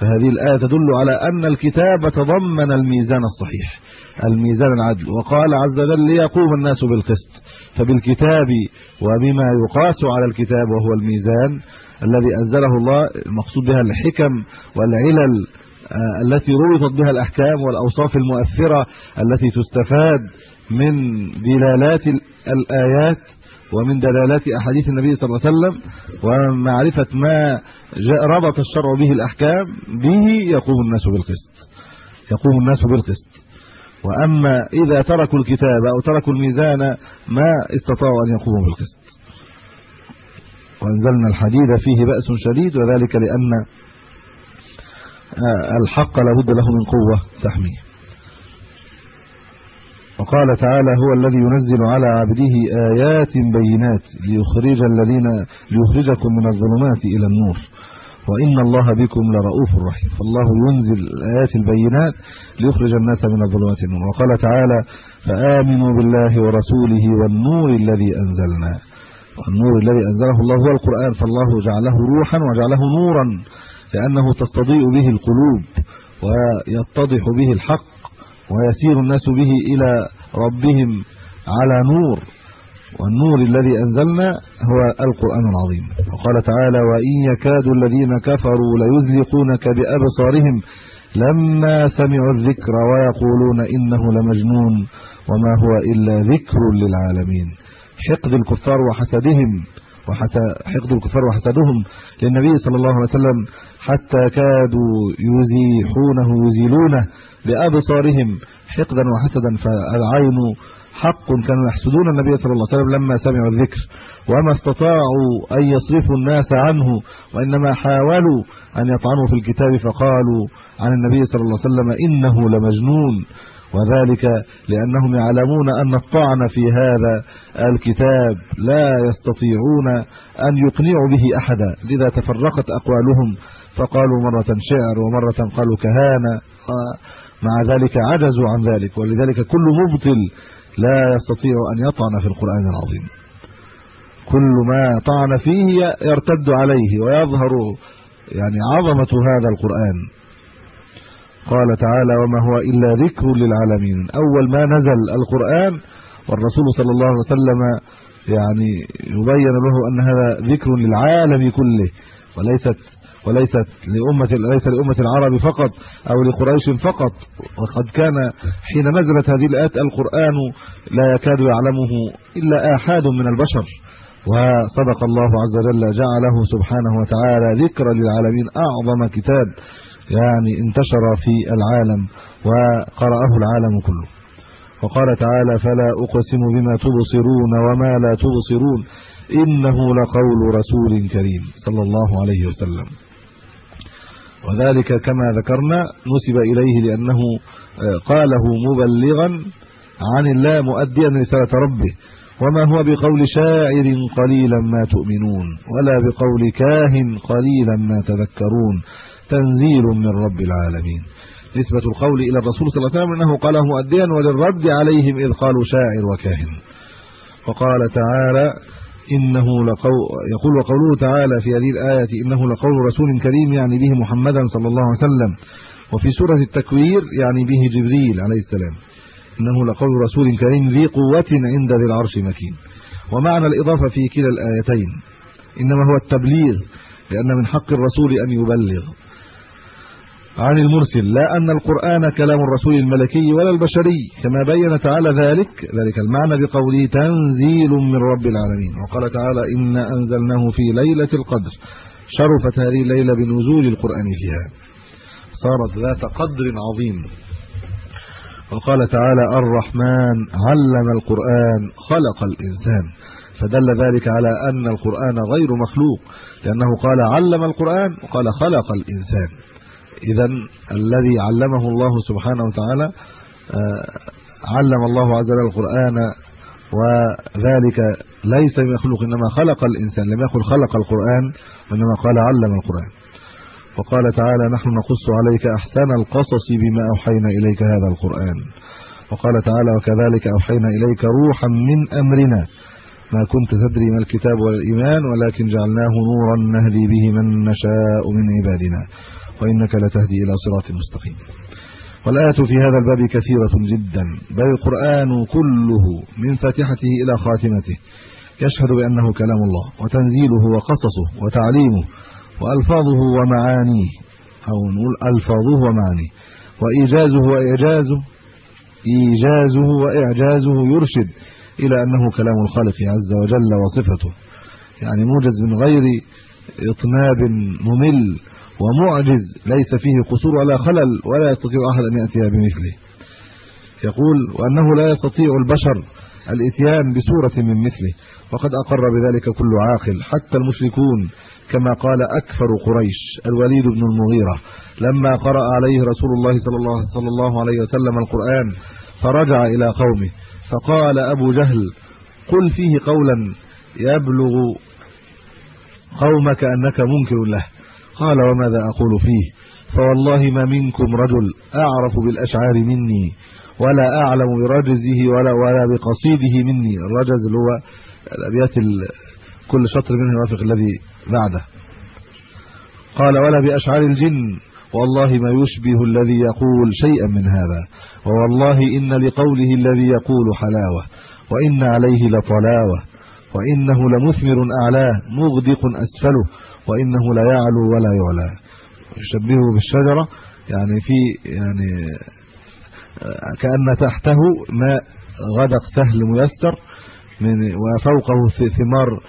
فهذه الآية تدل على أن الكتاب تضمن الميزان الصحيح الميزان العدل. وقال عز وجل ليقوم الناس بالقسط. فبالكتاب وبما يقاس على الكتاب وهو الميزان الذي أنزله الله المقصود بها الحكم والعلل آه، التي ربطت بها الأحكام والأوصاف المؤثرة التي تستفاد من دلالات الآيات. ومن دلالات أحاديث النبي صلى الله عليه وسلم ومعرفة ما ربط الشرع به الأحكام به يقوم الناس بالقسط. يقوم الناس بالقسط. وأما إذا تركوا الكتاب أو تركوا الميزان ما استطاعوا أن يقوموا بالقسط. وأنزلنا الحديد فيه بأس شديد وذلك لأن آه، الحق لابد له من قوة تحميه. وقال تعالى هو الذي ينزل على عبده آيات بينات ليخرج الذين ليخرجكم من الظلمات إلى النور. وإن الله بكم لرؤوف رحيم. فالله ينزل الآيات البينات ليخرج الناس من الظلمات النور. وقال تعالى فآمنوا بالله ورسوله والنور الذي أنزلنا. والنور الذي أنزله الله هو القرآن. فالله جعله روحا وجعله نورا لأنه تستضيء به القلوب ويتضح به الحق. ويسير الناس به إلى ربهم على نور والنور الذي أنزلنا هو القرآن العظيم. وقال تعالى وإن يكاد الذين كفروا ليزلقونك بأبصارهم لما سمعوا الذكر ويقولون إنه لمجنون وما هو إلا ذكر للعالمين. حقد الكفار وحسدهم وحقد الكفار وحسدهم للنبي صلى الله عليه وسلم حتى كادوا يزيحونه يزيلونه بأبصارهم حقدا وحسدا فالعين حق كانوا يحسدون النبي صلى الله عليه وسلم لما سمعوا الذكر وما استطاعوا أن يصرفوا الناس عنه وإنما حاولوا أن يطعنوا في الكتاب فقالوا عن النبي صلى الله عليه وسلم إنه لمجنون. وذلك لأنهم يعلمون أن الطعن في هذا الكتاب لا يستطيعون أن يقنعوا به أحدا. لذا تفرقت أقوالهم فقالوا مرة شعر ومرة قالوا كهانة مع ذلك عجزوا عن ذلك. ولذلك كل مبطل لا يستطيع أن يطعن في القرآن العظيم. كل ما طعن فيه يرتد عليه ويظهر يعني عظمة هذا القرآن. قال تعالى وما هو إلا ذكر للعالمين. أول ما نزل القرآن والرسول صلى الله عليه وسلم يعني يبين له أن هذا ذكر للعالم كله وليست وليست لامه ليس لأمة العرب فقط أو لقريش فقط. وقد كان حين نزلت هذه الآيات القرآن لا يكاد يعلمه إلا آحاد من البشر. وصدق الله عز وجل جعله سبحانه وتعالى ذكرا للعالمين. أعظم كتاب يعني انتشر في العالم وقرأه العالم كله. وقال تعالى فلا أقسم بما تبصرون وما لا تبصرون إنه لقول رسول كريم صلى الله عليه وسلم. وذلك كما ذكرنا نسب إليه لأنه آه، قاله مبلغا عن الله مؤديا رسالة ربه وما هو بقول شاعر قليلا ما تؤمنون ولا بقول كاهن قليلا ما تذكرون تنزيل من رب العالمين. نسبة القول إلى الرسول صلى الله عليه وسلم أنه قاله مؤديا وللرد عليهم إذ قالوا شاعر وكاهن. وقال تعالى إنه لقول يقول وقوله تعالى في هذه الآية إنه لقول رسول كريم يعني به محمدا صلى الله عليه وسلم. وفي سورة التكوير يعني به جبريل عليه السلام. إنه لقول رسول كريم ذي قوة عند ذي العرش مكين. ومعنى الإضافة في كلا الآيتين إنما هو التبليغ لأن من حق الرسول أن يبلغ. عن المرسل لا أن القرآن كلام الرسول الملكي ولا البشري كما بين تعالى ذلك ذلك المعنى بقوله تنزيل من رب العالمين. وقال تعالى ان أنزلناه في ليلة القدر. شرفت هذه الليلة بنزول القرآن فيها. صارت ذات قدر عظيم. وقال تعالى الرحمن علم القرآن خلق الإنسان. فدل ذلك على أن القرآن غير مخلوق لأنه قال علم القرآن وقال خلق الإنسان. اذا الذي علمه الله سبحانه وتعالى آه، علم الله عز وجل القرآن وذلك ليس مخلوق إنما خلق الإنسان لم يقل خلق القرآن وإنما قال علم القرآن. وقال تعالى نحن نقص عليك أحسن القصص بما أوحينا إليك هذا القرآن. وقال تعالى وكذلك أوحينا إليك روحا من أمرنا. ما كنت تدري ما الكتاب ولا الايمان ولكن جعلناه نورا نهدي به من نشاء من عبادنا. وإنك لتهدي إلى صراط مستقيم. والايات في هذا الباب كثيرة جدا. بل القرآن كله من فاتحته إلى خاتمته. يشهد بأنه كلام الله وتنزيله وقصصه وتعليمه وألفاظه ومعانيه. أو نقول ألفاظه ومعانيه. وإيجازه وإعجازه إيجازه وإعجازه يرشد إلى أنه كلام الخالق عز وجل وصفته. يعني موجز من غير إطناب ممل. ومعجز ليس فيه قصور ولا خلل ولا يستطيع أحد أن يأتي بمثله. يقول وأنه لا يستطيع البشر الإتيان بسوره من مثله. وقد أقر بذلك كل عاقل حتى المشركون كما قال أكثر قريش الوليد بن المغيرة. لما قرأ عليه رسول الله صلى الله صلى الله عليه وسلم القرآن فرجع إلى قومه فقال أبو جهل قل فيه قولا يبلغ قومك أنك منكر له. قال وماذا أقول فيه؟ فوالله ما منكم رجل أعرف بالأشعار مني ولا أعلم برجزه ولا ولا بقصيده مني. الرجز اللي هو الأبيات كل شطر منه يوافق الذي بعده. قال ولا بأشعار الجن والله ما يشبه الذي يقول شيئا من هذا. ووالله إن لقوله الذي يقول حلاوة وإن عليه لطلاوة وإنه لمثمر أعلاه مغدق أسفله. وإنه لا يعلو ولا يعلى. يشبهه بالشجرة يعني في يعني كأن تحته ماء غدق سهل ميسر من وفوقه ثمار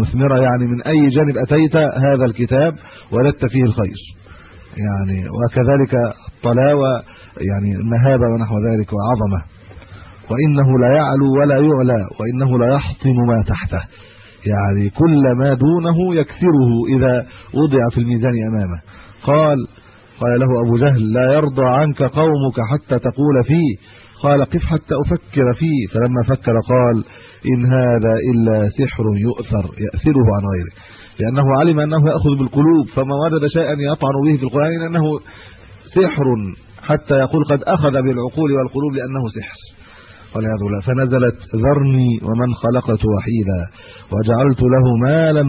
مثمرة يعني من أي جانب أتيت هذا الكتاب ولدت فيه الخير. يعني وكذلك الطلاوة يعني المهابة ونحو ذلك وعظمة. وإنه لا يعلو ولا يعلى وإنه لا يحطم ما تحته. يعني كل ما دونه يكسره إذا وضع في الميزان أمامه. قال قال له أبو جهل لا يرضى عنك قومك حتى تقول فيه. قال قف حتى أفكر فيه. فلما فكر قال إن هذا إلا سحر يؤثر يأثره عن غيره. لأنه علم أنه يأخذ بالقلوب فما وجد شيئا يطعن به في القرآن إنه سحر حتى يقول قد أخذ بالعقول والقلوب لأنه سحر. والعياذ بالله فنزلت ذرني ومن خلقت وحيدا وجعلت له مالا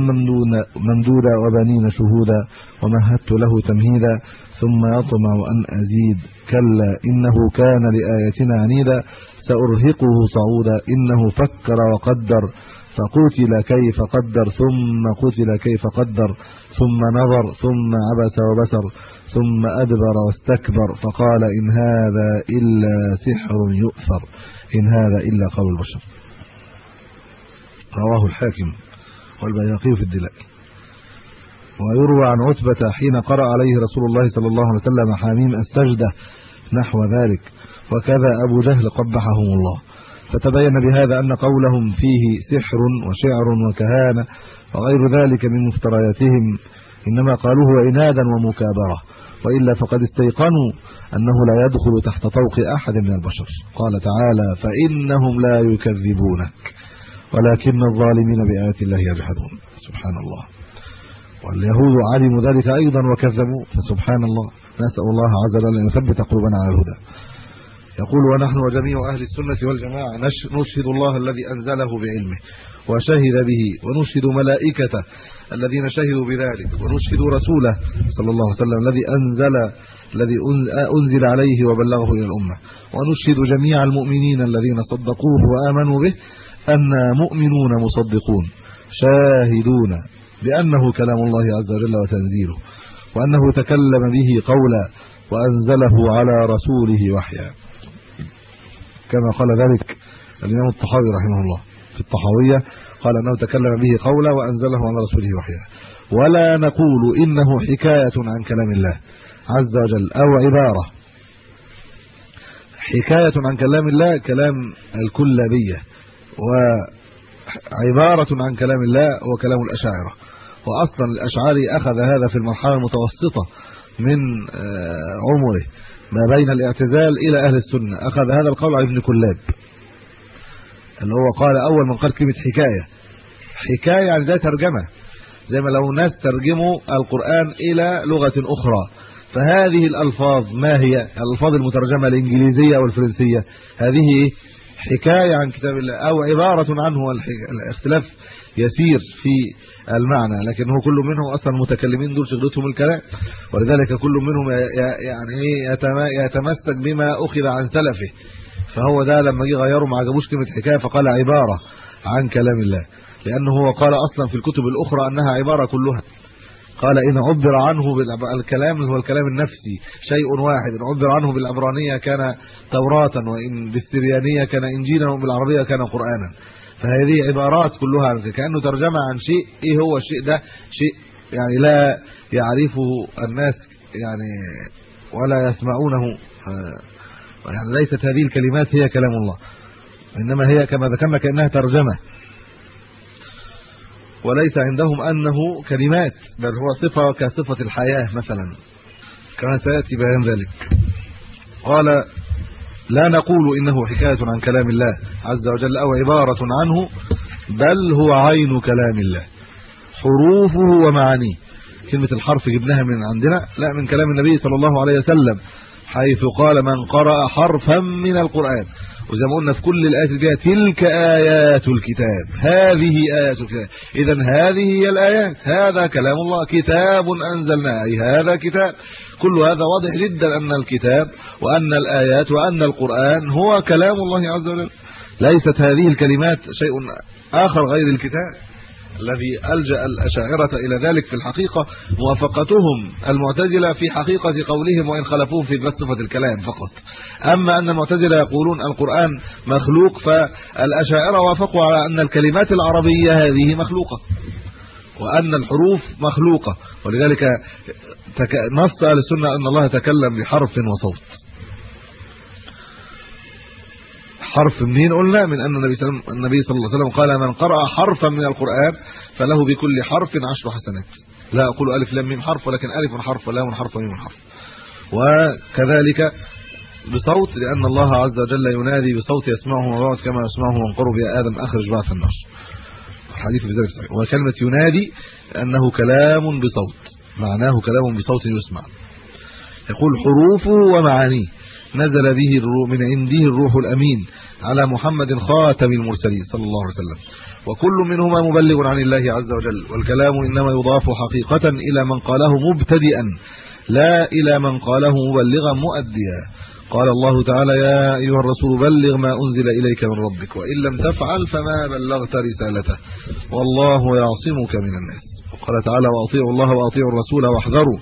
ممدودا وبنين شهودا ومهدت له تمهيدا ثم يطمع أن أزيد. كلا إنه كان لآياتنا عنيدا سأرهقه صعودا إنه فكر وقدر فقتل كيف قدر ثم قتل كيف قدر ثم نظر ثم عبس وبسر ثم أدبر واستكبر فقال إن هذا إلا سحر يؤثر. إن هذا إلا قول البشر. رواه الحاكم والبيهقي في الدلائل. ويروى عن عتبة حين قرأ عليه رسول الله صلى الله عليه وسلم حاميم السجدة نحو ذلك. وكذا أبو جهل قبحهم الله. فتبين بهذا أن قولهم فيه سحر وشعر وكهانة وغير ذلك من مفترياتهم. إنما قالوه عنادا ومكابرة. وإلا فقد استيقنوا أنه لا يدخل تحت طوق أحد من البشر. قال تعالى فإنهم لا يكذبونك ولكن الظالمين بآيات الله يجحدون. سبحان الله واليهود علموا ذلك أيضا وكذبوا فسبحان الله نسأل الله عز وجل أن يثبت قلوبنا على الهدى. يقول ونحن وجميع أهل السنة والجماعة نشهد الله الذي أنزله بعلمه وشهد به ونشهد ملائكته الذين شهدوا بذلك ونشهد رسوله صلى الله عليه وسلم الذي انزل الذي أنزل عليه وبلغه إلى الأمة. ونشهد جميع المؤمنين الذين صدقوه وآمنوا به أن مؤمنون مصدقون شاهدون بأنه كلام الله عز وجل وتنزيله وأنه تكلم به قولا وأنزله على رسوله وحيا. كما قال ذلك الإمام الطحاوي رحمه الله في الطحاوية قال أنه تكلم به قولا وأنزله على رسوله وحيا. ولا نقول إنه حكاية عن كلام الله عز وجل أو عبارة. حكاية عن كلام الله كلام الكلابية وعبارة عن كلام الله وكلام الأشاعرة. واصلا الاشعري أخذ هذا في المرحلة المتوسطة من آه، عمره. ما بين الاعتزال إلى أهل السنة. أخذ هذا القول عن ابن كلاب. اللي هو قال أول من قال كلمة حكاية. حكاية يعني ده ترجمة زي ما لو ناس ترجموا القرآن إلى لغة أخرى. فهذه الألفاظ ما هي؟ الألفاظ المترجمة الإنجليزية والفرنسيه هذه حكاية عن كتاب الله أو عبارة عنه. الاختلاف يسير في المعنى لكن هو كل منهم أصلا المتكلمين دول شغلتهم الكلام. ولذلك كل منهم يعني إيه يتمسك بما أخذ عن سلفه. فهو ده لما جه غيروا ما عجبوش كلمة حكاية فقال عبارة عن كلام الله. لأنه هو قال أصلا في الكتب الأخرى أنها عبارة كلها. قال ان عبر عنه بالكلام هو الكلام النفسي شيء واحد. إن عبر عنه بالعبرانية كان توراة وإن بالسريانية كان انجيلا وبالعربيه كان قرانا. فهذه عبارات كلها كأنه ترجمة عن شيء إيه هو الشيء ده؟ شيء يعني لا يعرفه الناس يعني ولا يسمعونه. آه، يعني ليست هذه الكلمات هي كلام الله. إنما هي كما ذكرنا كأنها ترجمة. وليس عندهم أنه كلمات بل هو صفة كصفة الحياة مثلا. كما سيأتي بيان ذلك. قال لا نقول إنه حكاية عن كلام الله عز وجل أو عبارة عنه بل هو عين كلام الله. حروفه ومعانيه. كلمة الحرف جبناها من عندنا لا من كلام النبي صلى الله عليه وسلم. حيث قال من قرأ حرفا من القرآن. وزي ما قلنا في كل الآيات اللي فيها تلك آيات الكتاب. هذه آيات الكتاب. اذا هذه هي الآيات. هذا كلام الله. كتاب انزلناه أي هذا كتاب. كل هذا واضح جدا أن الكتاب وأن الآيات وأن القرآن هو كلام الله عز وجل. ليست هذه الكلمات شيء آخر غير الكتاب. الذي ألجأ الأشاعرة إلى ذلك في الحقيقة موافقتهم المعتزلة في حقيقة قولهم وإن خالفوهم في صفة الكلام فقط. أما أن المعتزلة يقولون القرآن مخلوق فالأشاعرة وافقوا على أن الكلمات العربية هذه مخلوقة وأن الحروف مخلوقة. ولذلك نص أهل السنة أن الله تكلم بحرف وصوت. حرف منين قلنا؟ من أن النبي صلى الله عليه وسلم قال من قرأ حرفا من القرآن فله بكل حرف عشر حسنات. لا أقول ألف لام ميم حرف ولكن ألف حرف ولام حرف وميم حرف. وكذلك بصوت لأن الله عز وجل ينادي بصوت يسمعه وبعد كما يسمعه من قرب يا آدم أخرج بعث النار. الحديث في ذلك صحيح. وكلمة ينادي انه كلام بصوت معناه كلام بصوت يسمع. يقول حروفه ومعانيه. نزل به الروح من عنده الروح الأمين على محمد خاتم المرسلين صلى الله عليه وسلم. وكل منهما مبلغ عن الله عز وجل. والكلام إنما يضاف حقيقة إلى من قاله مبتدئا لا إلى من قاله مبلغا مؤديا. قال الله تعالى يا أيها الرسول بلغ ما أنزل إليك من ربك وإن لم تفعل فما بلغت رسالته والله يعصمك من الناس. وقال تعالى وأطيعوا الله وأطيعوا الرسول وأحذروا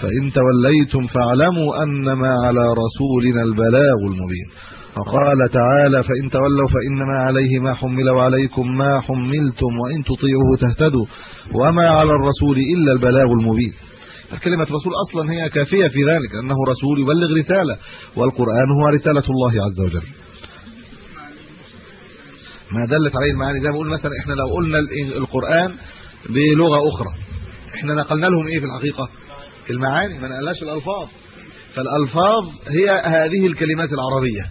فإن توليتم فاعلموا أنما على رسولنا البلاغ المبين. وقال تعالى فإن تولوا فإنما عليه ما حمل وعليكم ما حملتم وإن تطيعوه تهتدوا وما على الرسول إلا البلاغ المبين. كلمة رسول أصلا هي كافية في ذلك أنه رسول يبلغ رسالة والقرآن هو رسالة الله عز وجل. ما دلت عليه المعاني زي ما بقول مثلا إحنا لو قلنا القرآن بلغة أخرى إحنا نقلنا لهم إيه في الحقيقة؟ المعاني ما نقلناش الألفاظ. فالألفاظ هي هذه الكلمات العربية.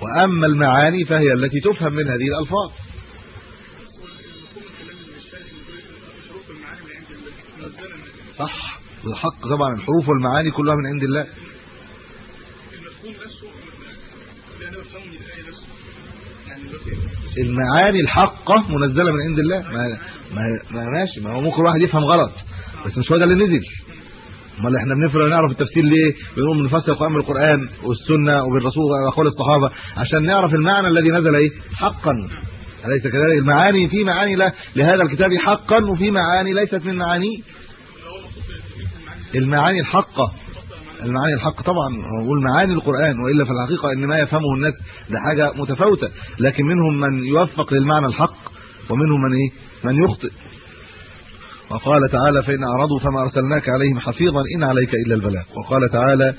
وأما المعاني فهي التي تفهم من هذه الألفاظ. صح. الحق طبعا الحروف والمعاني كلها من عند الله. المعاني الحقة منزلة من عند الله. ما ما ماشي. ما هو ممكن واحد يفهم غلط بس مش هو ده اللي نزل. امال إحنا بنفرق نعرف التفسير ليه؟ بنقول بنفسر القرآن بالقران والسنة وبالرسول وقول الصحابة عشان نعرف المعنى الذي نزل إيه؟ حقا. أليس كذلك؟ المعاني في معاني لهذا الكتاب حقا وفي معاني ليست من معانيه المعاني الحقة. المعاني الحق طبعا نقول معاني القرآن وإلا في الحقيقة إن ما يفهمه الناس ده حاجة متفاوتة. لكن منهم من يوفق للمعنى الحق ومنهم من إيه؟ من يخطئ. وقال تعالى فإن أعرضوا فما أرسلناك عليهم حفيظا إن عليك إلا البلاغ. وقال تعالى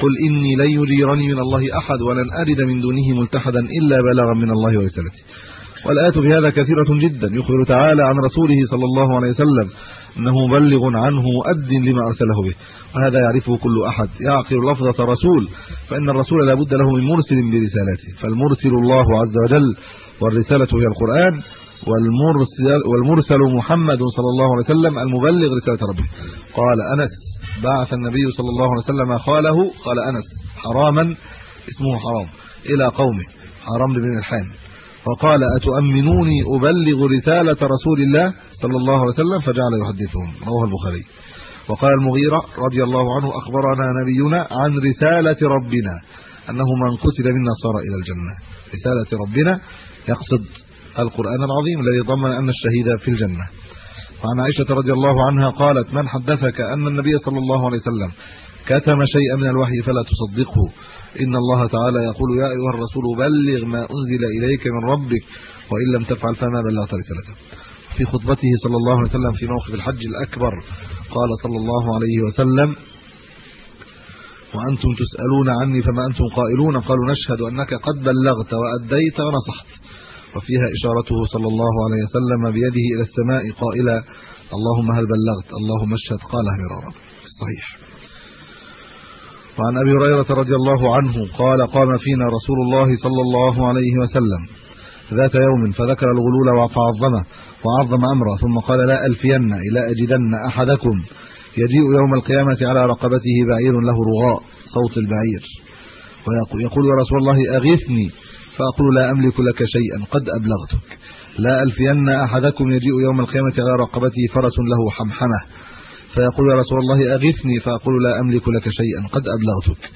قل إني لن يجيرني من الله أحد ولن أجد من دونه ملتحدا إلا بلاغا من الله ورسالته والآيات في هذا كثيرة جدا. يخبر تعالى عن رسوله صلى الله عليه وسلم أنه مبلغ عنه مؤد لما أرسله به. وهذا يعرفه كل أحد. يعقل لفظة رسول فإن الرسول لا بد له من مرسل برسالته. فالمرسل الله عز وجل والرسالة هي القرآن. والمرسل والمرسل محمد صلى الله عليه وسلم المبلغ رسالة ربه. قال أنس بعث النبي صلى الله عليه وسلم خاله قال أنس حراما اسمه حرام إلى قومه حرام بن الحان فقال أتؤمنوني أبلغ رسالة رسول الله صلى الله عليه وسلم؟ فجعل يحدثهم. رواه البخاري. وقال المغيرة رضي الله عنه أخبرنا نبينا عن رسالة ربنا أنه من قتل منا صار إلى الجنة. رسالة ربنا يقصد القرآن العظيم الذي ضمن أن الشهيد في الجنة. وعن عائشة رضي الله عنها قالت من حدثك أن النبي صلى الله عليه وسلم كتم شيئا من الوحي فلا تصدقه. إن الله تعالى يقول يا أيها الرسول بلغ ما أنزل إليك من ربك وإن لم تفعل فما بلغت رسالته في خطبته صلى الله عليه وسلم في موقف الحج الأكبر قال صلى الله عليه وسلم وأنتم تسألون عني فما أنتم قائلون. قالوا نشهد أنك قد بلغت وأديت ونصحت. وفيها إشارته صلى الله عليه وسلم بيده إلى السماء قائلا اللهم هل بلغت؟ اللهم اشهد. قالها مرارا. صحيح. وعن أبي هريرة رضي الله عنه قال قام فينا رسول الله صلى الله عليه وسلم ذات يوم فذكر الغلول وعظمه وعظم أمره ثم قال لا ألفين إلى أجدن أحدكم. يجيء يوم القيامة على رقبته بعير له رغاء صوت البعير. ويقول يا رسول الله اغثني فأقول لا أملك لك شيئا قد أبلغتك. لا ألفين أحدكم يجيء يوم القيامة على رقبته فرس له حمحمة. فيقول يا رسول الله أغثني. فأقول لا أملك لك شيئا قد أبلغتك.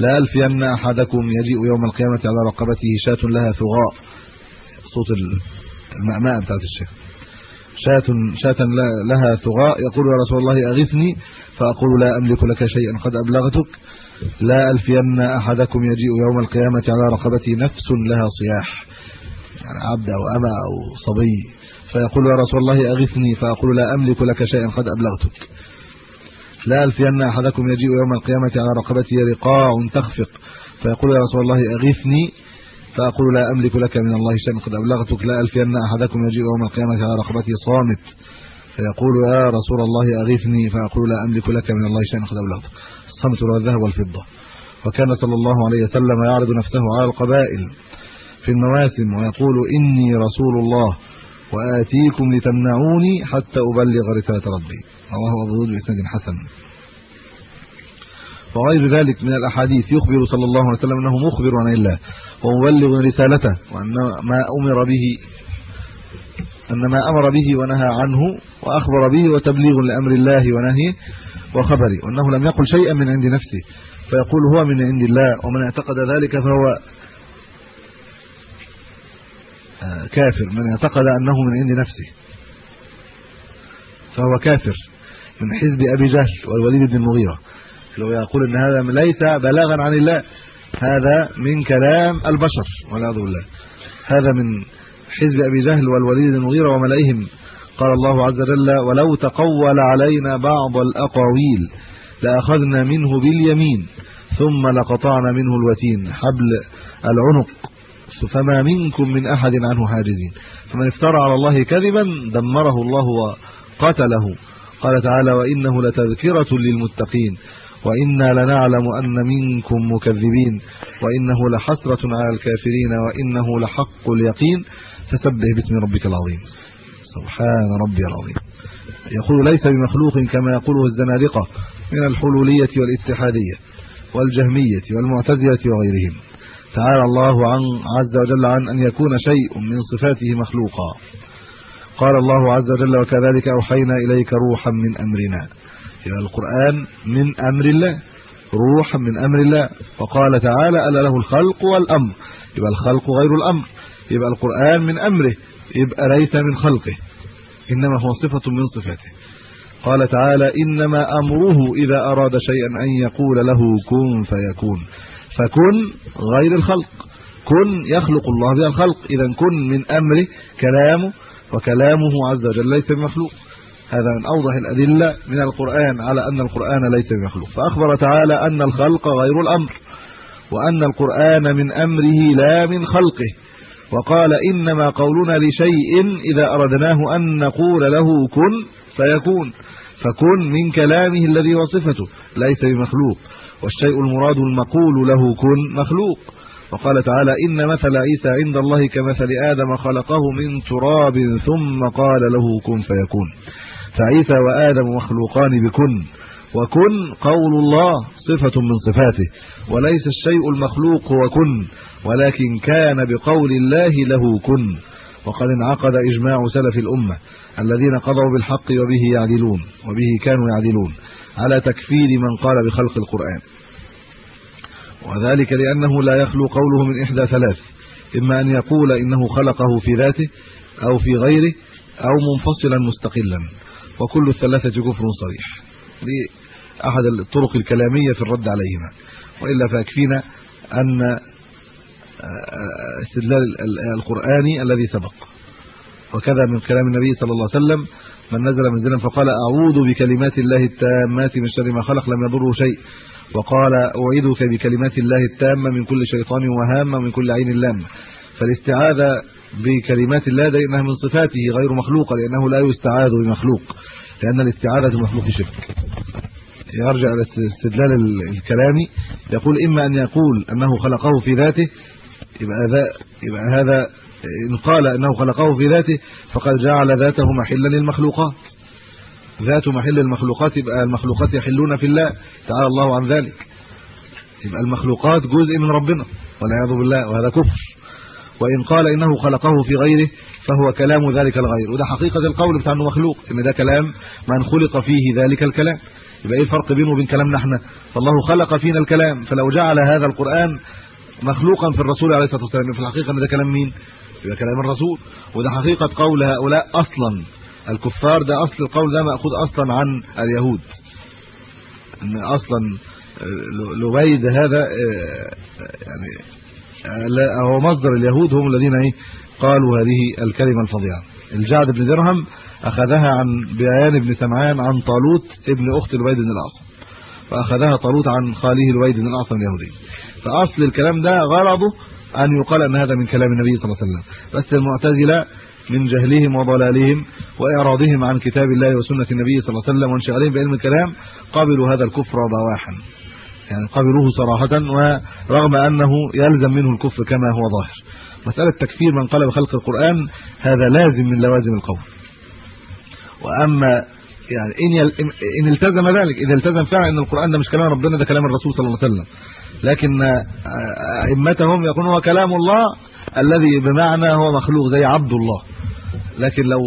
لا ألفين أحدكم يجيء يوم القيامة على رقبته شاة لها ثغاء. صوت المعماء بتاعت الشيخ. شاة شاة لها ثغاء. يقول يا رسول الله أغثني. فأقول لا أملك لك شيئا قد أبلغتك. لا الفين أحدكم يجيء يوم القيامة على رقبته نفس لها صياح يعني عبد أو اما أو صبي فيقول يا رسول الله أغثني فأقول لا أملك لك شيئا قد أبلغتك. لا الفين أحدكم يجيء يوم القيامة على رقبته رقاع تخفق فيقول يا رسول الله أغثني فأقول لا أملك لك من الله شيئا قد أبلغتك. لا الفين أحدكم يجيء يوم القيامة على رقبته صامت فيقول يا رسول الله أغثني فأقول لا أملك لك من الله شيئا قد أبلغتك. خمس والذهب والفضة. وكان صلى الله عليه وسلم يعرض نفسه على القبائل في المواسم ويقول إني رسول الله وآتيكم لتمنعوني حتى أبلغ رسالة ربي. رواه أبو بإسناد حسن. وغير ذلك من الأحاديث يخبر صلى الله عليه وسلم أنه مخبر عن الله ومبلغ رسالته وأن ما أمر به أن ما أمر به ونهى عنه وأخبر به وتبليغ لأمر الله ونهيه. وخبره وأنه لم يقل شيئا من عند نفسه فيقول هو من عند الله ومن اعتقد ذلك فهو آه، كافر من اعتقد أنه من عند نفسه فهو كافر من حزب أبي جهل والوليد بن المغيرة. لو يقول إن هذا ليس بلاغا عن الله هذا من كلام البشر والعياذ بالله. هذا من حزب أبي جهل والوليد بن المغيرة وملئهم قال الله عز وجل ولو تقول علينا بعض الأقاويل لأخذنا منه باليمين ثم لقطعنا منه الوتين. حبل العنق. فما منكم من أحد عنه حاجزين. فمن افترى على الله كذبا دمره الله وقتله. قال تعالى وإنه لتذكرة للمتقين وإنا لنعلم أن منكم مكذبين وإنه لحسرة على الكافرين وإنه لحق اليقين. فسبح باسم ربك العظيم. سبحان ربي العظيم. يقول ليس بمخلوق كما يقوله الزنادقة من الحلولية والاتحادية والجهمية والمعتزلة وغيرهم. تعالى الله عن عز وجل عن أن يكون شيء من صفاته مخلوقا. قال الله عز وجل وكذلك أوحينا إليك روحا من أمرنا. يبقى القرآن من أمر الله روحا من أمر الله. وقال تعالى ألا له الخلق والأمر. يبقى الخلق غير الأمر. يبقى القرآن من أمره. يبقى ليس من خلقه إنما هو صفة من صفاته. قال تعالى إنما أمره إذا أراد شيئا أن يقول له كن فيكون. فكن غير الخلق. كن يخلق الله بها الخلق. إذا كن من أمره كلامه وكلامه عز وجل ليس بمخلوق. هذا من أوضح الأدلة من القرآن على أن القرآن ليس بمخلوق. فأخبر تعالى أن الخلق غير الأمر وأن القرآن من أمره لا من خلقه. وقال إنما قولنا لشيء إذا أردناه أن نقول له كن فيكون فكن من كلامه الذي هو صفته ليس بمخلوق والشيء المراد المقول له كن مخلوق. وقال تعالى إن مثل عيسى عند الله كمثل آدم خلقه من تراب ثم قال له كن فيكون. فعيسى وآدم مخلوقان بكن وكن قول الله صفة من صفاته وليس الشيء المخلوق هو كن ولكن كان بقول الله له كن. وقد انعقد إجماع سلف الأمة الذين قضوا بالحق وبه يعدلون وبه كانوا يعدلون على تكفير من قال بخلق القرآن. وذلك لأنه لا يخلو قوله من إحدى ثلاث إما أن يقول إنه خلقه في ذاته أو في غيره أو منفصلا مستقلا. وكل الثلاثة كفر صريح. لأحد الطرق الكلامية في الرد عليهما وإلا فيكفينا أن آه، استدلال القراني الذي سبق. وكذا من كلام النبي صلى الله عليه وسلم من نزل منزلا فقال أعوذ بكلمات الله التامات من شر ما خلق لم يضره شيء. وقال أعيذك بكلمات الله التامة من كل شيطان وهامة ومن كل عين لامة. فالاستعاذة بكلمات الله ده انها من صفاته غير مخلوقة لأنه لا يستعاذ بمخلوق لأن الاستعاذة بمخلوق شرك. يرجع إلى الاستدلال الكلامي يقول إما أن يقول أنه خلقه في ذاته يبقى ذا يبقى هذا إن قال أنه خلقه في ذاته فقد جعل ذاته محلا للمخلوقات. ذات محل المخلوقات يبقى المخلوقات يحلون في الله تعالى الله عن ذلك. يبقى المخلوقات جزء من ربنا والعياذ بالله وهذا كفر. وإن قال إنه خلقه في غيره فهو كلام ذلك الغير. وده حقيقة القول بتاع أنه مخلوق إن ده كلام من خلق فيه ذلك الكلام. يبقى إيه الفرق بينه وبين كلامنا إحنا؟ فالله خلق فينا الكلام فلو جعل هذا القرآن مخلوقا في الرسول عليه الصلاة والسلام في الحقيقة إن ده كلام مين؟ يبقى كلام الرسول. وده حقيقة قول هؤلاء أصلا. الكفار ده أصل القول ده مأخوذ أصلا عن اليهود. إن أصلا لبيد هذا آه، يعني هو مصدر اليهود هم الذين إيه؟ قالوا هذه الكلمة الفظيعة. الجعد بن درهم أخذها عن بيان بن سمعان عن طالوت ابن أخت الويد بن الأعصم. فأخذها طالوت عن خاله الويد بن الأعصم اليهودي. فأصل الكلام ده غرضه أن يقال أن هذا من كلام النبي صلى الله عليه وسلم. بس المعتزلة من جهلهم وضلالهم وإعراضهم عن كتاب الله وسنة النبي صلى الله عليه وسلم وانشغالهم بعلم الكلام قبلوا هذا الكفر بواحا يعني قبلوه صراحة ورغم أنه يلزم منه الكفر كما هو ظاهر. مسألة تكفير من قال بخلق القرآن هذا لازم من لوازم القول. وأما يعني إن يل... إن التزم ذلك إذا التزم فعلا إن القرآن ده مش كلام ربنا ده كلام الرسول صلى الله عليه وسلم. لكن أئمتهم يقولون هو كلام الله الذي بمعنى هو مخلوق زي عبد الله. لكن لو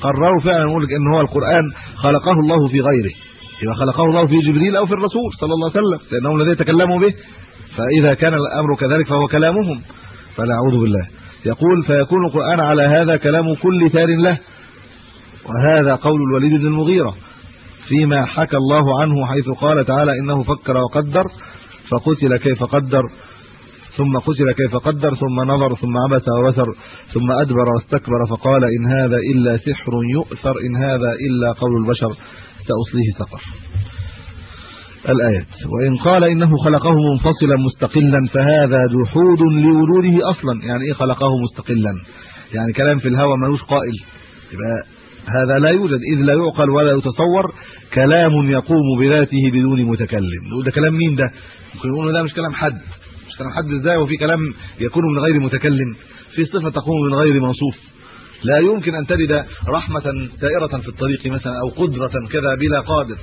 قرروا فعلا نقول إن هو القرآن خلقه الله في غيره. يبقى خلقه الله في جبريل أو في الرسول صلى الله عليه وسلم لأنهم الذين تكلموا به فإذا كان الأمر كذلك فهو كلامهم. فلا أعوذ بالله. يقول فيكون القرآن على هذا كلام كل ثار له وهذا قول الوليد بن المغيرة فيما حكى الله عنه حيث قال تعالى إنه فكر وقدر فقتل كيف قدر ثم قتل كيف قدر ثم نظر ثم عبس وبسر ثم أدبر واستكبر فقال إن هذا إلا سحر يؤثر إن هذا إلا قول البشر. ساصليه سقر الآيات. وإن قال إنه خلقه منفصلا مستقلا فهذا جحود لوجوده أصلا. يعني إيه خلقه مستقلا؟ يعني كلام في الهوى ملوش قائل. يبقى هذا لا يوجد. إذ لا يعقل ولا يتصور كلام يقوم بذاته بدون متكلم. ده كلام مين ده؟ ممكن يقولوا ده مش كلام حد. مش كلام حد إزاي؟ وفي كلام يكون من غير متكلم. في صفة تقوم من غير موصوف. لا يمكن أن تجد رحمة سائرة في الطريق مثلا أو قدرة كذا بلا قادر.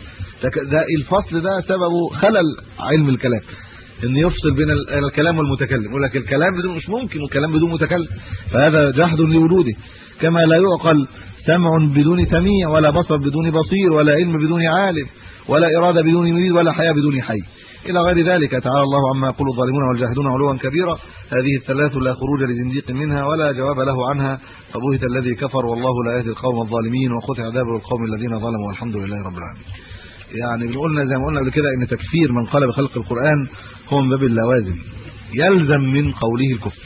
ده الفصل ده سببه خلل علم الكلام. إن يفصل بين الكلام والمتكلم. يقول لك الكلام بدون مش ممكن والكلام بدون متكلم. فهذا جحد لوجوده. كما لا يعقل سمع بدون سميع ولا بصر بدون بصير ولا علم بدون عالم ولا إرادة بدون مريد ولا حياة بدون حي. إلى غير ذلك. تعالى الله عما يقول الظالمون والجاهدون علوا كبيرا. هذه الثلاث لا خروج لزنديق منها ولا جواب له عنها. فبهت الذي كفر والله لا يهدي القوم الظالمين وقطع دابر القوم الذين ظلموا والحمد لله رب العالمين. يعني بنقولنا زي ما قلنا قبل كده إن تكفير من قال بخلق القرآن هو من باب اللوازم. يلزم من قوله الكفر.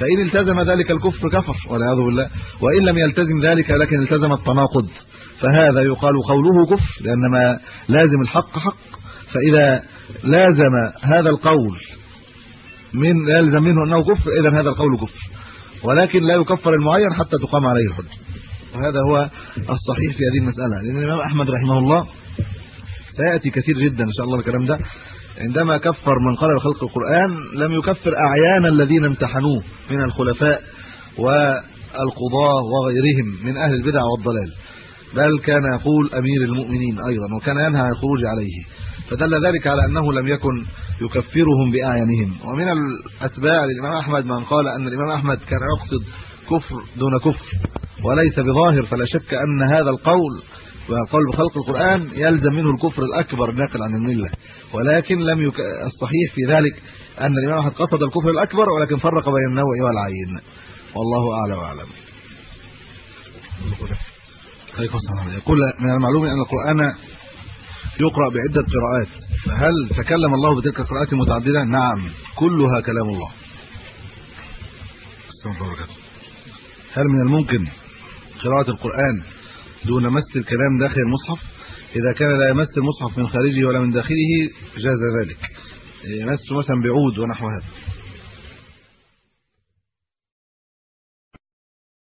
فإن التزم ذلك الكفر كفر والعياذ بالله. وإن لم يلتزم ذلك لكن التزم التناقض. فهذا يقال قوله كفر لأن ما لازم الحق حق. فإذا لازم هذا القول من يلزم منه أنه كفر إذا هذا القول كفر. ولكن لا يكفر المعين حتى تقام عليه الحجة وهذا هو الصحيح في هذه المسألة. لأن الإمام أحمد رحمه الله سيأتي كثير جدا إن شاء الله الكلام ده. عندما كفر من قال بخلق القرآن لم يكفر أعيان الذين امتحنوه من الخلفاء والقضاة وغيرهم من أهل البدع والضلال. بل كان يقول أمير المؤمنين أيضا وكان ينهى عن الخروج عليه. فدل ذلك على أنه لم يكن يكفرهم بأعيانهم ومن الأتباع للإمام أحمد من قال أن الإمام أحمد كان يقصد كفر دون كفر وليس بظاهر فلا شك أن هذا القول وقول بخلق القرآن يلزم منه الكفر الأكبر ناقل عن الملة. ولكن لم يك... الصحيح في ذلك أن الإمام أحمد قصد الكفر الأكبر ولكن فرق بين النوع والعين. والله أعلى وأعلم. يقول من المعلوم أن القرآن يقرأ بعدة قراءات. فهل تكلم الله بتلك القراءات المتعددة نعم كلها كلام الله. هل من الممكن قراءة القرآن دون مس الكلام داخل المصحف؟ إذا كان لا يمس المصحف من خارجه ولا من داخله جاز ذلك. يمس مثلا بعود ونحو هذا.